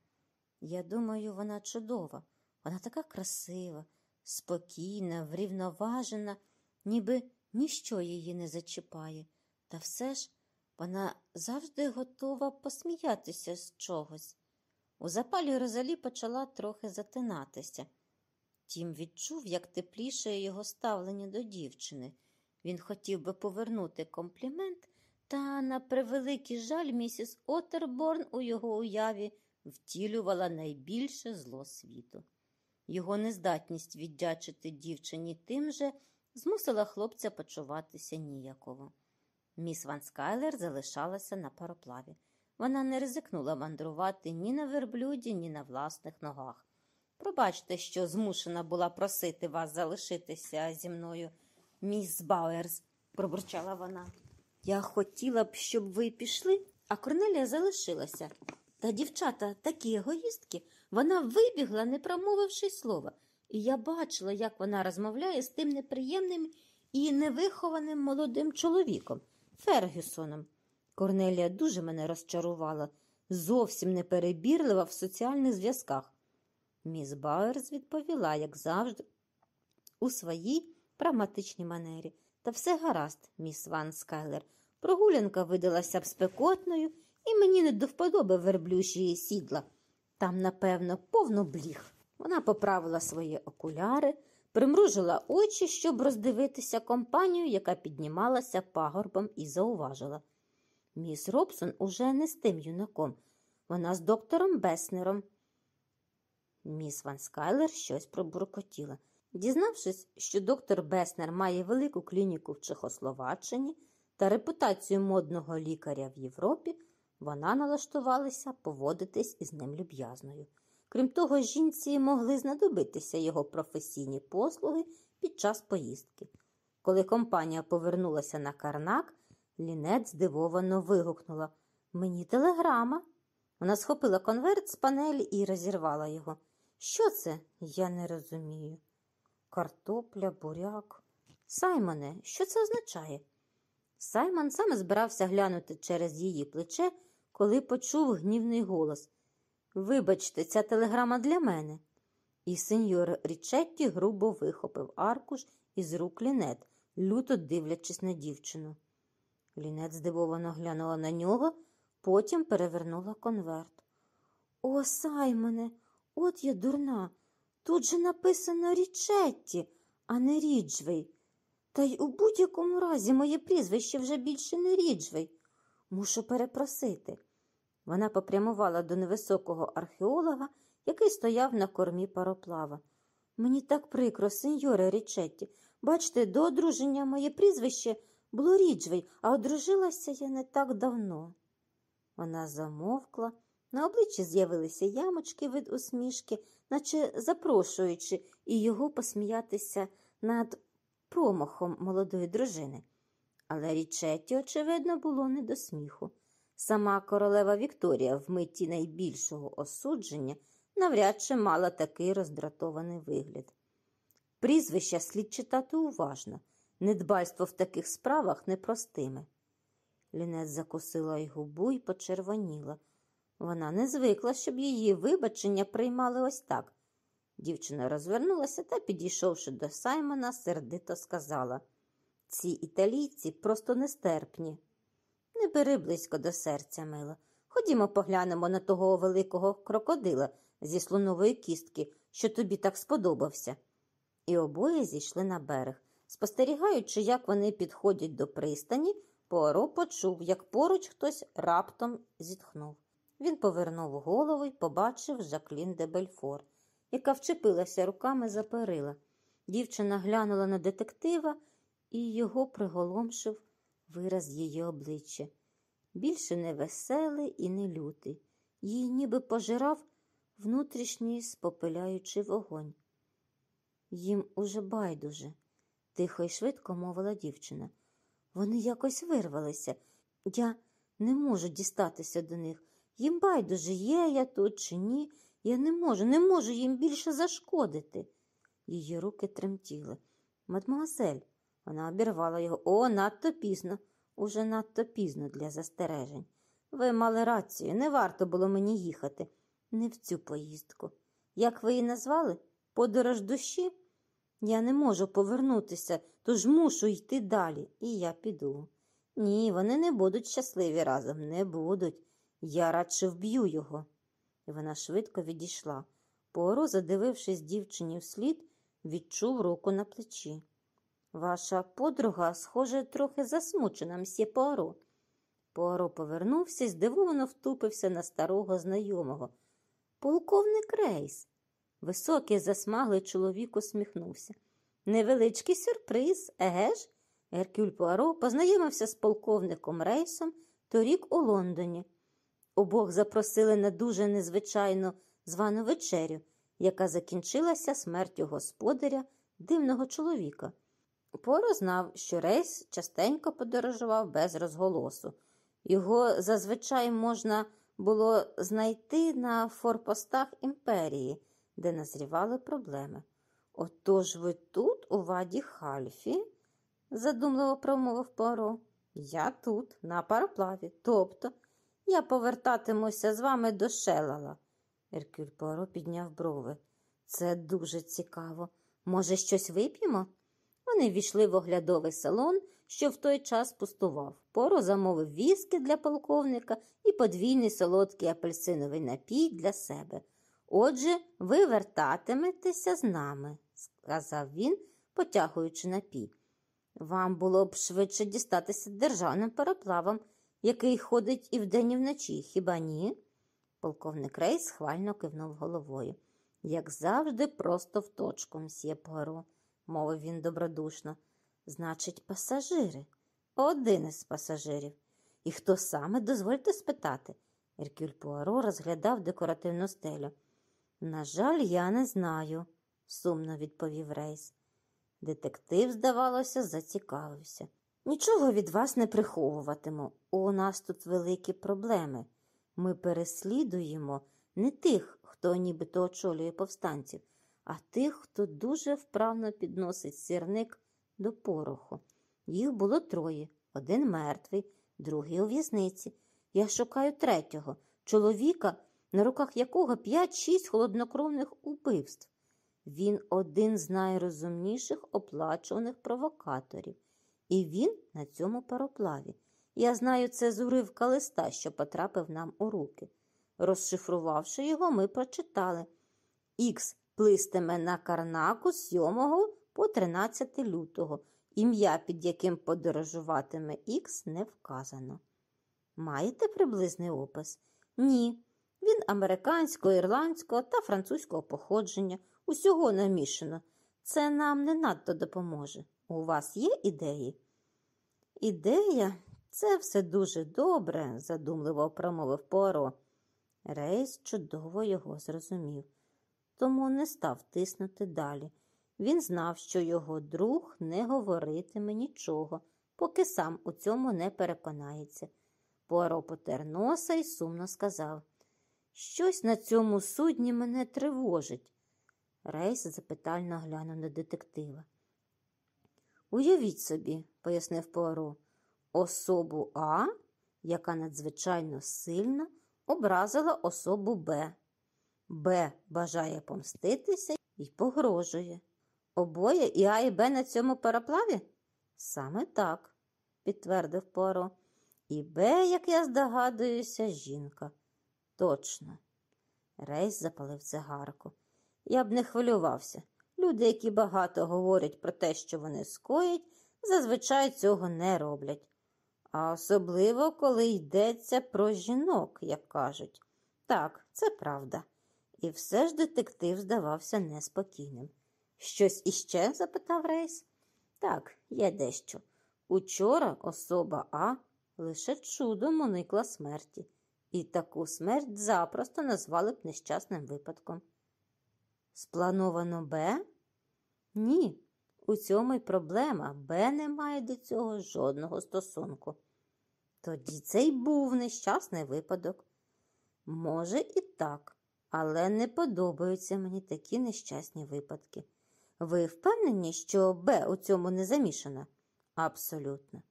Я думаю, вона чудова, вона така красива, спокійна, врівноважена, ніби ніщо її не зачіпає. Та все ж вона завжди готова посміятися з чогось. У запалі Розалі почала трохи затинатися. Тім відчув, як теплішає його ставлення до дівчини. Він хотів би повернути комплімент, та, на превеликий жаль, місіс Отерборн у його уяві втілювала найбільше зло світу. Його нездатність віддячити дівчині тим же змусила хлопця почуватися ніяково. Міс Ван Скайлер залишалася на пароплаві. Вона не ризикнула мандрувати ні на верблюді, ні на власних ногах. Пробачте, що змушена була просити вас залишитися зі мною, міс Бауерс, пробурчала вона. Я хотіла б, щоб ви пішли, а Корнелія залишилася. Та дівчата такі егоїстки, вона вибігла, не промовивши слова, і я бачила, як вона розмовляє з тим неприємним і невихованим молодим чоловіком, Фергюсоном. Корнелія дуже мене розчарувала, зовсім не перебірлива в соціальних зв'язках. Міс Бауерс відповіла, як завжди, у своїй прагматичній манері. Та все гаразд, міс Ван Скайлер. Прогулянка видалася б спекотною, і мені не до вподоби верблюжі сідла. Там, напевно, повно бліг. Вона поправила свої окуляри, примружила очі, щоб роздивитися компанію, яка піднімалася пагорбом, і зауважила. Міс Робсон уже не з тим юнаком. Вона з доктором Беснером. Міс Ван Скайлер щось пробуркотіла. Дізнавшись, що доктор Беснер має велику клініку в Чехословаччині та репутацію модного лікаря в Європі, вона налаштувалася поводитись із ним люб'язною. Крім того, жінці могли знадобитися його професійні послуги під час поїздки. Коли компанія повернулася на карнак, Лінет здивовано вигукнула Мені телеграма. Вона схопила конверт з панелі і розірвала його. Що це? Я не розумію. Картопля, буряк. Саймоне, що це означає? Саймон саме збирався глянути через її плече, коли почув гнівний голос. Вибачте, ця телеграма для мене. І сеньор Річетті грубо вихопив аркуш із рук лінет, люто дивлячись на дівчину. Лінет здивовано глянула на нього, потім перевернула конверт. О, Саймоне, от я дурна. Тут же написано Річетті, а не Ріджвей. Та й у будь-якому разі моє прізвище вже більше не Ріджвей. Мушу перепросити. Вона попрямувала до невисокого археолога, який стояв на кормі пароплава. Мені так прикро, сеньоре Річетті. Бачте, до одруження моє прізвище було Ріджвей, а одружилася я не так давно. Вона замовкла, на обличчі з'явилися ямочки від усмішки, наче запрошуючи і його посміятися над промахом молодої дружини. Але Річетті, очевидно, було не до сміху. Сама королева Вікторія в митті найбільшого осудження навряд чи мала такий роздратований вигляд. Прізвища слід читати уважно, недбальство в таких справах непростиме. Лінет закусила й губу і почервоніла. Вона не звикла, щоб її вибачення приймали ось так. Дівчина розвернулася та, підійшовши до Саймона, сердито сказала ці італійці просто нестерпні. Не бери близько до серця, мила. Ходімо поглянемо на того великого крокодила зі слонової кістки, що тобі так сподобався. І обоє зійшли на берег. Спостерігаючи, як вони підходять до пристані, Пуаро почув, як поруч хтось раптом зітхнув. Він повернув голову і побачив Жаклін де Бельфор, яка вчепилася руками за перила. Дівчина глянула на детектива, і його приголомшив вираз її обличчя. Більше не веселий і не лютий. Її ніби пожирав внутрішній спопиляючий вогонь. Їм уже байдуже, тихо і швидко мовила дівчина. Вони якось вирвалися. Я не можу дістатися до них. Їм байдуже, є я тут чи ні. Я не можу, не можу їм більше зашкодити. Її руки тремтіли. Мадмуазель, вона обірвала його. О, надто пізно, уже надто пізно для застережень. Ви мали рацію, не варто було мені їхати. Не в цю поїздку. Як ви її назвали? Подорож душі? Я не можу повернутися, тож мушу йти далі, і я піду. Ні, вони не будуть щасливі разом, не будуть. Я радше вб'ю його. І вона швидко відійшла. Поро, задивившись дівчині вслід, відчув руку на плечі. Ваша подруга, схоже, трохи засмучена, мсьє Пуаро. Пуаро повернувся і здивовано втупився на старого знайомого. Полковник Рейс. Високий засмаглий чоловік усміхнувся. Невеличкий сюрприз, еге ж? Геркюль Пуаро познайомився з полковником Рейсом торік у Лондоні. Обох запросили на дуже незвичайно звану вечерю, яка закінчилася смертю господаря, дивного чоловіка. Поро знав, що Рейс частенько подорожував без розголосу. Його зазвичай можна було знайти на форпостах імперії, де назрівали проблеми. Отож ви тут, у ваді Хальфі, задумливо промовив Поро. Я тут, на пароплаві, тобто я повертатимуся з вами до Шелала. Еркюль Поро підняв брови. Це дуже цікаво. Може, щось вип'ємо? Вони ввійшли в оглядовий салон, що в той час пустував. Поро замовив віскі для полковника і подвійний солодкий апельсиновий напій для себе. Отже, ви вертатиметеся з нами, сказав він, потягуючи напій. Вам було б швидше дістатися державним пароплавом, який ходить і вдень, і вночі, хіба ні? Полковник Рейс схвально кивнув головою. Як завжди, просто в точку, мсьє Пуаро, мовив він добродушно. Значить, пасажири. Один із пасажирів. І хто саме, дозвольте спитати. Еркюль Пуаро розглядав декоративну стелю. На жаль, я не знаю, сумно відповів Рейс. Детектив, здавалося, зацікавився. Нічого від вас не приховуватиму. У нас тут великі проблеми. Ми переслідуємо не тих, хто нібито очолює повстанців, а тих, хто дуже вправно підносить сірник до пороху. Їх було троє: один мертвий, другий у в'язниці. Я шукаю третього, чоловіка, на руках якого 5-6 холоднокровних убивств. Він один з найрозумніших оплачуваних провокаторів, і він на цьому пароплаві. Я знаю це з уривка листа, що потрапив нам у руки. Розшифрувавши його, ми прочитали Ікс плистиме на Карнаку з 7 по 13 лютого. Ім'я, під яким подорожуватиме Ікс, не вказано. Маєте приблизний опис? Ні. Він американського, ірландського та французького походження. Усього намішано. Це нам не надто допоможе. У вас є ідеї? Ідея це все дуже добре, задумливо промовив Пуаро. Рейс чудово його зрозумів, тому не став тиснути далі. Він знав, що його друг не говоритиме нічого, поки сам у цьому не переконається. Пуаро потер носа і сумно сказав Щось на цьому судні мене тривожить. Рейс запитально глянув на детектива. Уявіть собі, пояснив Пуаро, особу А, яка надзвичайно сильна, образила особу Б. Б бажає помститися і погрожує. Обоє і А, і Б на цьому пароплаві? Саме так, підтвердив Пуаро. І Б, як я здогадуюся, жінка. Точно. Рейс запалив цигарку. Я б не хвилювався. Люди, які багато говорять про те, що вони скоять, зазвичай цього не роблять. А особливо, коли йдеться про жінок, як кажуть. Так, це правда. І все ж детектив здавався неспокійним. Щось іще? запитав Рейс. Так, є дещо. Учора особа А лише чудом уникла смерті, і таку смерть запросто назвали б нещасним випадком. Сплановано Б? Ні, у цьому й проблема. Б не має до цього жодного стосунку. Тоді це й був нещасний випадок. Може, і так, але не подобаються мені такі нещасні випадки. Ви впевнені, що Б у цьому не замішана? Абсолютно.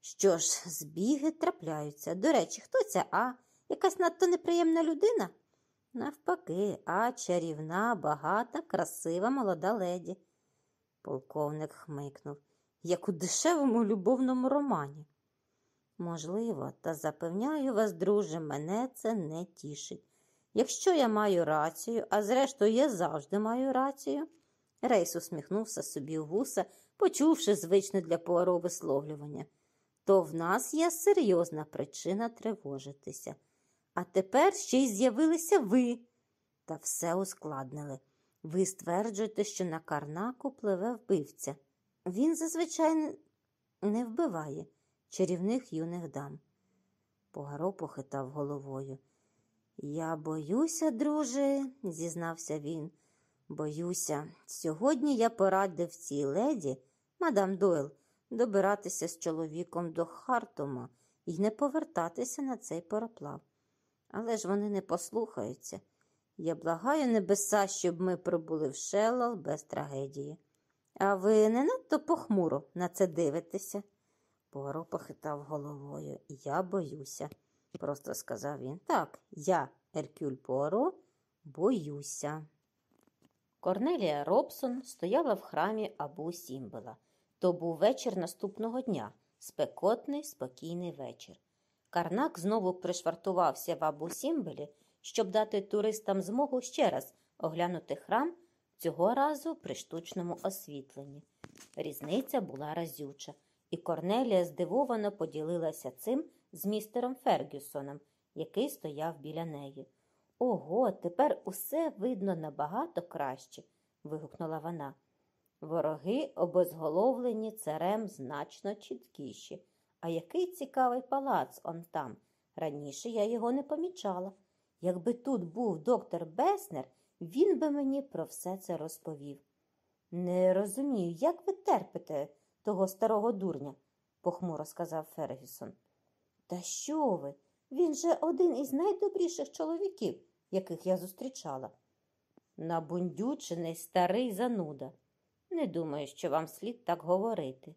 Що ж, збіги трапляються. До речі, хто ця А? Якась надто неприємна людина? Навпаки, А чарівна, багата, красива молода леді. Полковник хмикнув, як у дешевому любовному романі. Можливо, та запевняю вас, друже, мене це не тішить. Якщо я маю рацію, а зрештою я завжди маю рацію. Рейс усміхнувся собі у вуса, почувши звичне для Пуаро висловлювання. То в нас є серйозна причина тривожитися. А тепер ще й з'явилися ви. Та все ускладнили. Ви стверджуєте, що на карнаку пливе вбивця. Він зазвичай не вбиває чарівних юних дам. Пуаро похитав головою. Я боюся, друже, зізнався він. Боюся, сьогодні я порадив цій леді, мадам Дойл, добиратися з чоловіком до Хартума і не повертатися на цей пароплав. Але ж вони не послухаються. Я благаю небеса, щоб ми пробули в Шеллал без трагедії. А ви не надто похмуро на це дивитеся? Пуаро похитав головою. Я боюся, просто сказав він. Так, я, Еркюль Пуаро, боюся. Корнелія Робсон стояла в храмі Абу Сімбела. То був вечір наступного дня, спекотний, спокійний вечір. Карнак знову пришвартувався в Абу Сімбелі, щоб дати туристам змогу ще раз оглянути храм, цього разу при штучному освітленні. Різниця була разюча, і Корнелія здивовано поділилася цим з містером Фергюсоном, який стояв біля неї. Ого, тепер усе видно набагато краще. вигукнула вона. Вороги, обезголовлені царем значно чіткіші. А який цікавий палац он там. Раніше я його не помічала. Якби тут був доктор Беснер, він би мені про все це розповів. Не розумію, як ви терпите того старого дурня, похмуро сказав Фергюсон. Та що ви? Він же один із найдобріших чоловіків, яких я зустрічала. Набундючений старий зануда. Не думаю, що вам слід так говорити.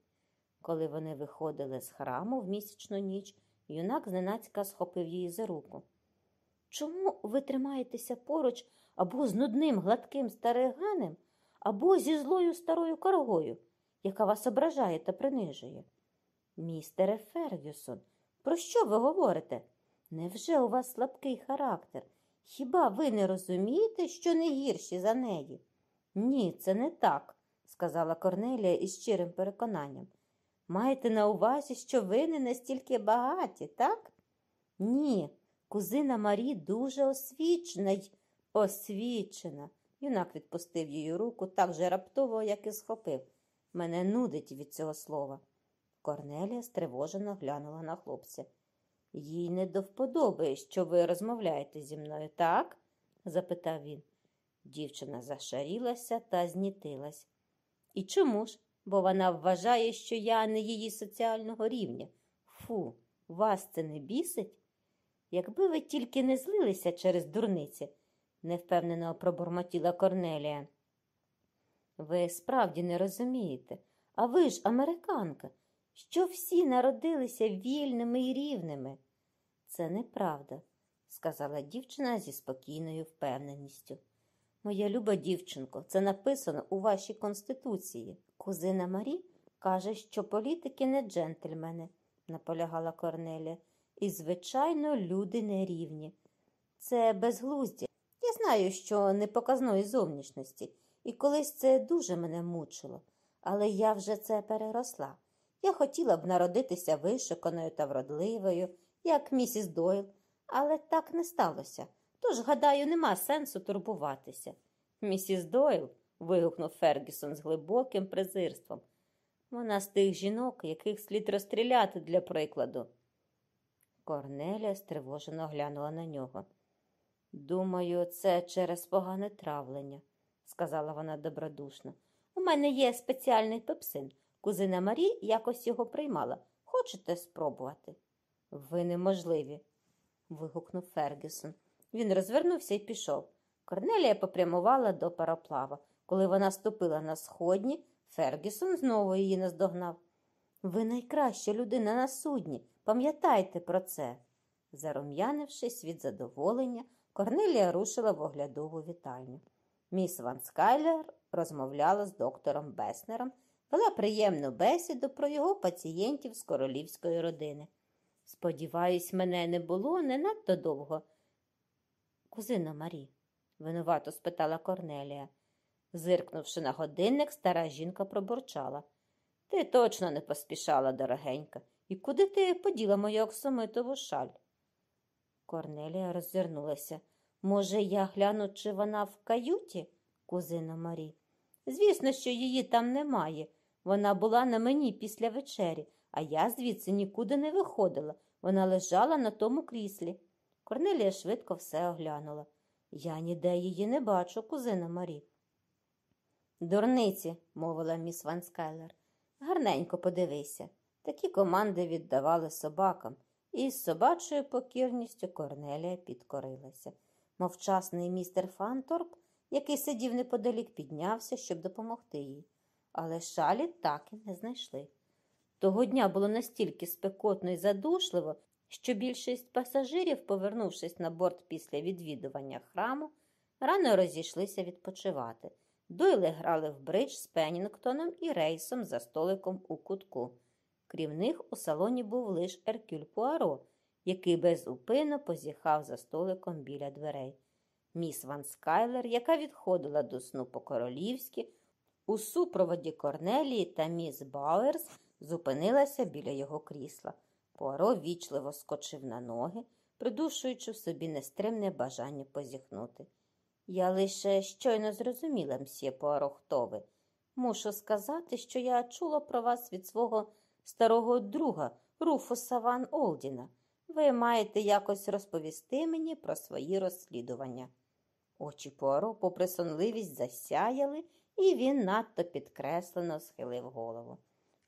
Коли вони виходили з храму в місячну ніч, юнак зненацька схопив її за руку. Чому ви тримаєтеся поруч або з нудним гладким стариганем, або зі злою старою коргою, яка вас ображає та принижує? Містере Фергюсон, про що ви говорите? Невже у вас слабкий характер? Хіба ви не розумієте, що не гірші за неї? Ні, це не так, сказала Корнелія із щирим переконанням. Маєте на увазі, що ви не настільки багаті, так? Ні, кузина Марі дуже освічена й освічена. Юнак відпустив її руку так же раптово, як і схопив. Мене нудить від цього слова. Корнелія стривожено глянула на хлопця. Їй не до вподоби, що ви розмовляєте зі мною, так? запитав він. Дівчина зашарілася та знітилась. І чому ж? Бо вона вважає, що я не її соціального рівня. Фу, вас це не бісить? Якби ви тільки не злилися через дурниці, невпевнено пробурмотіла Корнелія. Ви справді не розумієте, а ви ж американка, що всі народилися вільними і рівними. Це неправда, сказала дівчина зі спокійною впевненістю. Моя люба дівчинко, це написано у вашій конституції. Кузина Марі каже, що політики не джентльмени, наполягала Корнелія, і, звичайно, люди не рівні. Це безглуздя. Я знаю, що не показної зовнішності, і колись це дуже мене мучило, але я вже це переросла. Я хотіла б народитися вишуканою та вродливою, як місіс Дойл, Але так не сталося. Тож, гадаю, нема сенсу турбуватися. Місіс Дойл. вигукнув Фергюсон з глибоким презирством. Вона з тих жінок, яких слід розстріляти для прикладу. Корнелія стривожено глянула на нього. Думаю, це через погане травлення, сказала вона добродушно. У мене є спеціальний пепсин. Кузина Марі якось його приймала. Хочете спробувати? Ви неможливі, вигукнув Фергюсон. Він розвернувся і пішов. Корнелія попрямувала до пароплава. Коли вона ступила на сходні, Фергюсон знову її наздогнав. Ви найкраща людина на судні. Пам'ятайте про це. Зарум'янившись від задоволення, Корнелія рушила в оглядову вітальню. Міс Ван Скайлер розмовляла з доктором Беснером, вела приємну бесіду про його пацієнтів з королівської родини. Сподіваюсь, мене не було не надто довго. Кузина Марі, винувато спитала Корнелія. Зиркнувши на годинник, стара жінка пробурчала. Ти точно не поспішала, дорогенька. І куди ти поділа мою оксамитову шаль? Корнелія роззирнулася. Може, я гляну, чи вона в каюті, кузина Марі? Звісно, що її там немає. Вона була на мені після вечері, а я звідси нікуди не виходила. Вона лежала на тому кріслі. Корнелія швидко все оглянула. Я ніде її не бачу, кузина Марі. Дурниці, мовила міс Ван Скайлер. Гарненько подивися. Такі команди віддавали собакам, і з собачою покірністю Корнелія підкорилася. Мовчасний містер Фанторп, який сидів неподалік, піднявся, щоб допомогти їй. Але шалі так і не знайшли. Того дня було настільки спекотно і задушливо, що більшість пасажирів, повернувшись на борт після відвідування храму, рано розійшлися відпочивати. Дойли грали в бридж з Пеннінгтоном і рейсом за столиком у кутку. Крім них, у салоні був лише Еркюль Пуаро, який безупинно позіхав за столиком біля дверей. Міс Ван Скайлер, яка відходила до сну по-королівськи, у супроводі Корнелії та міс Бауерс зупинилася біля його крісла. Пуаро вічливо скочив на ноги, придушуючи в собі нестримне бажання позіхнути. Я лише щойно зрозуміла, мсьє Пуаро, хто ви. Мушу сказати, що я чула про вас від свого старого друга Руфуса Ван Олдіна. Ви маєте якось розповісти мені про свої розслідування. Очі Пуаро, попри сонливість, засяяли, і він надто підкреслено схилив голову.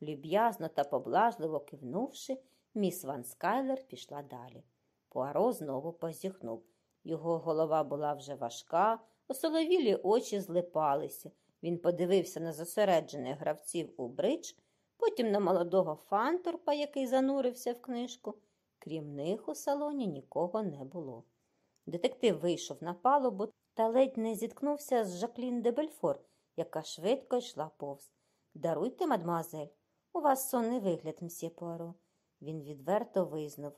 Люб'язно та поблажливо кивнувши, міс Ван Скайлер пішла далі. Пуаро знову позіхнув. Його голова була вже важка, осоловілі очі злипалися. Він подивився на зосереджених гравців у бридж, потім на молодого Фанторпа, який занурився в книжку. Крім них у салоні нікого не було. Детектив вийшов на палубу та ледь не зіткнувся з Жаклін де Бельфор, яка швидко йшла повз. Даруйте, мадмуазель, у вас сонний вигляд, мсьє Пуаро. Він відверто визнав.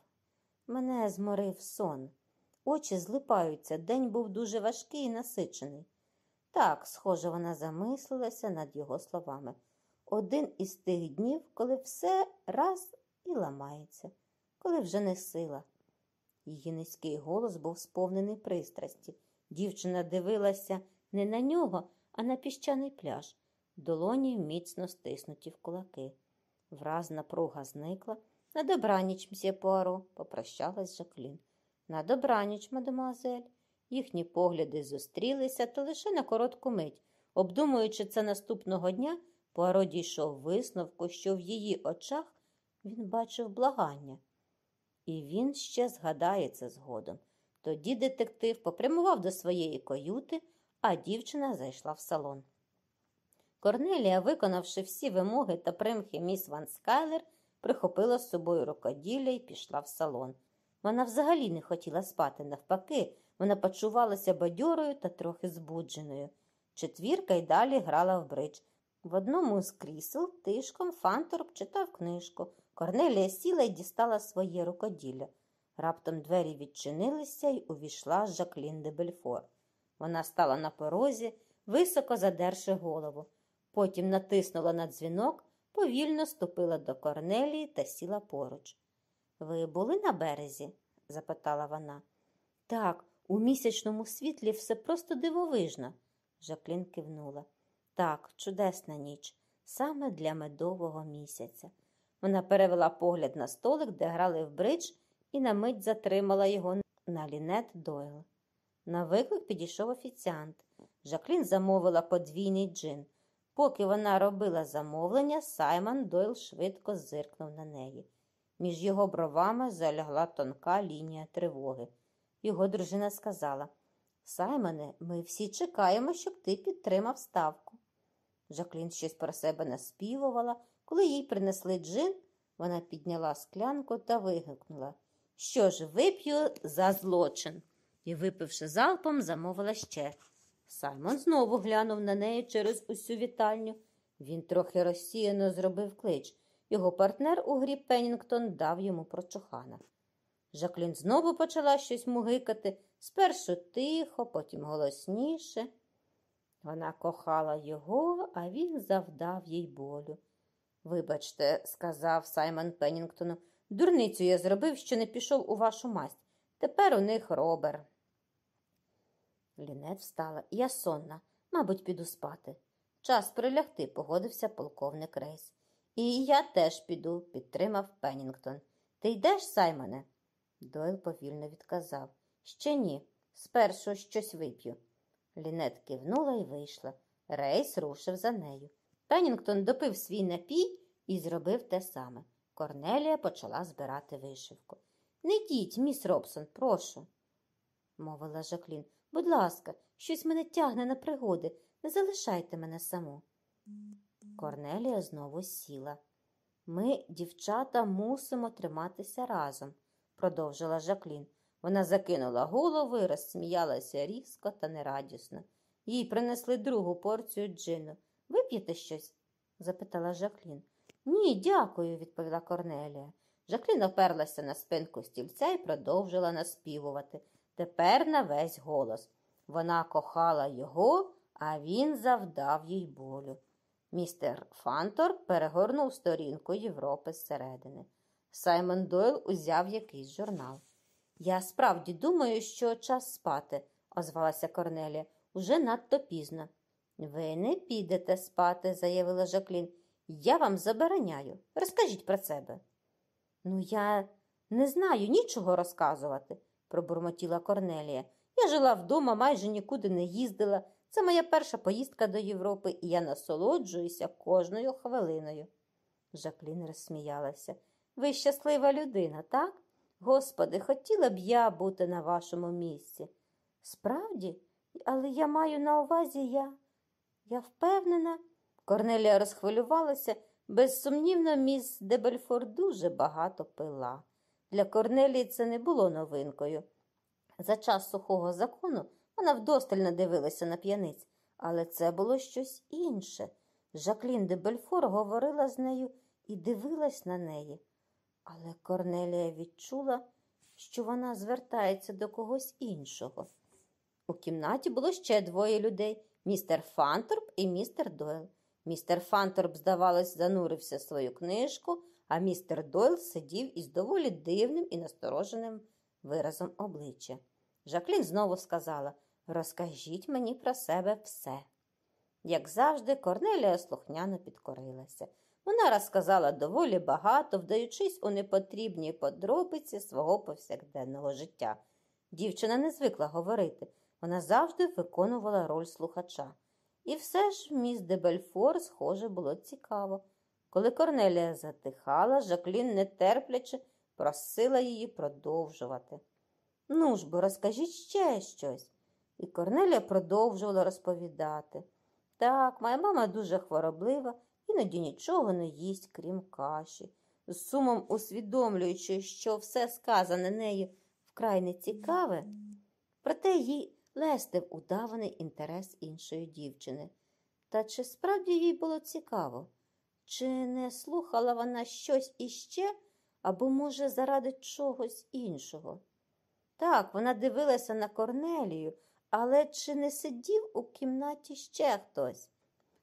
Мене зморив сон. Очі злипаються, день був дуже важкий і насичений. Так, схоже, вона замислилася над його словами. Один із тих днів, коли все раз і ламається, коли вже не сила. Її низький голос був сповнений пристрасті. Дівчина дивилася не на нього, а на піщаний пляж, долоні міцно стиснуті в кулаки. Враз напруга зникла. На добраніч, мсьє Пуаро, попрощалась Жаклін. На добраніч, мадемуазель. Їхні погляди зустрілися та лише на коротку мить. Обдумуючи це наступного дня, Пуаро дійшов висновку, що в її очах він бачив благання. І він ще згадає це згодом. Тоді детектив попрямував до своєї каюти, а дівчина зайшла в салон. Корнелія, виконавши всі вимоги та примхи міс Ван Скайлер, прихопила з собою рукоділля і пішла в салон. Вона взагалі не хотіла спати, навпаки, вона почувалася бадьорою та трохи збудженою. Четвірка й далі грала в бридж. В одному з крісел Тім Фанторп читав книжку. Корнелія сіла й дістала своє рукоділля. Раптом двері відчинилися й увійшла Жаклін де Бельфор. Вона стала на порозі, високо задерши голову. Потім натиснула на дзвінок, повільно ступила до Корнелії та сіла поруч. Ви були на березі? запитала вона. Так, у місячному світлі все просто дивовижно. Жаклін кивнула. Так, чудесна ніч, саме для медового місяця. Вона перевела погляд на столик, де грали в бридж, і на мить затримала його на лінет Дойл. На виклик підійшов офіціант. Жаклін замовила подвійний джин. Поки вона робила замовлення, Саймон Дойл швидко зиркнув на неї. Між його бровами залягла тонка лінія тривоги. Його дружина сказала Саймоне, ми всі чекаємо, щоб ти підтримав ставку. Жаклін щось про себе наспівувала. Коли їй принесли джин, вона підняла склянку та вигукнула Що ж, вип'ю за злочин. І, випивши залпом, замовила ще. Саймон знову глянув на неї через усю вітальню. Він трохи розсіяно зробив клич. Його партнер у грі Пеннінгтон дав йому прочухана. Жаклін знову почала щось мугикати, спершу тихо, потім голосніше. Вона кохала його, а він завдав їй болю. Вибачте, сказав Саймон Пеннінгтону, дурницю я зробив, що не пішов у вашу масть. Тепер у них робер. Лінет встала. Я сонна, мабуть, піду спати. Час прилягти, погодився полковник Рейс. І я теж піду, підтримав Пеннінгтон. Ти йдеш, Саймоне? Дойл повільно відказав. Ще ні. Спершу щось вип'ю. Лінет кивнула і вийшла. Рейс рушив за нею. Пеннінгтон допив свій напій і зробив те саме. Корнелія почала збирати вишивку. Не йдіть, міс Робсон, прошу, мовила Жаклін. Будь ласка, щось мене тягне на пригоди. Не залишайте мене саму. Корнелія знову сіла. Ми, дівчата, мусимо триматися разом, продовжила Жаклін. Вона закинула голову і розсміялася різко та нерадісно. Їй принесли другу порцію джину. Вип'єте щось? запитала Жаклін. Ні, дякую, відповіла Корнелія. Жаклін оперлася на спинку стільця і продовжила наспівувати. Тепер на весь голос. Вона кохала його, а він завдав їй болю. Містер Фантор перегорнув сторінку Європи зсередини. Саймон Дойл узяв якийсь журнал. Я справді думаю, що час спати, озвалася Корнелія. Уже надто пізно. Ви не підете спати, заявила Жаклін. Я вам забороняю. Розкажіть про себе. Ну, я не знаю нічого розказувати, пробурмотіла Корнелія. Я жила вдома, майже нікуди не їздила. Це моя перша поїздка до Європи, і я насолоджуюся кожною хвилиною. Жаклін розсміялася. Ви щаслива людина, так? Господи, хотіла б я бути на вашому місці. Справді, але я маю на увазі я. Я впевнена. Корнелія розхвилювалася. Безсумнівно, міс Дебельфор дуже багато пила. Для Корнелії це не було новинкою. За час сухого закону вона вдосталь надивилася на п'яниць, але це було щось інше. Жаклін де Бельфор говорила з нею і дивилась на неї. Але Корнелія відчула, що вона звертається до когось іншого. У кімнаті було ще двоє людей містер Фанторп і містер Дойл. Містер Фанторп, здавалось, занурився в свою книжку, а містер Дойл сидів із доволі дивним і настороженим виразом обличчя. Жаклін знову сказала Розкажіть мені про себе все. Як завжди, Корнелія слухняно підкорилася. Вона розказала доволі багато, вдаючись у непотрібні подробиці свого повсякденного життя. Дівчина не звикла говорити, вона завжди виконувала роль слухача. І все ж міс де Бельфор, схоже, було цікаво. Коли Корнелія затихала, Жаклін нетерпляче просила її продовжувати. Ну ж бо, розкажіть ще щось. І Корнелія продовжувала розповідати. Так, моя мама дуже хвороблива, іноді нічого не їсть, крім каші. З сумом усвідомлюючи, що все сказане нею вкрай нецікаве, проте їй лестив удаваний інтерес іншої дівчини. Та чи справді їй було цікаво? Чи не слухала вона щось іще, або, може, заради чогось іншого? Так, вона дивилася на Корнелію, але чи не сидів у кімнаті ще хтось?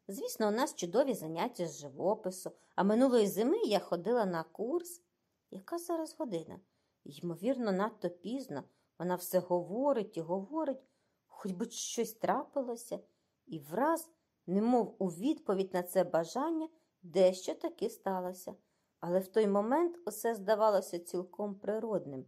Звісно, у нас чудові заняття з живопису, а минулої зими я ходила на курс. Яка зараз година? Ймовірно, надто пізно вона все говорить і говорить, хоч би щось трапилося, і враз, немов у відповідь на це бажання, дещо таки сталося. Але в той момент усе здавалося цілком природним,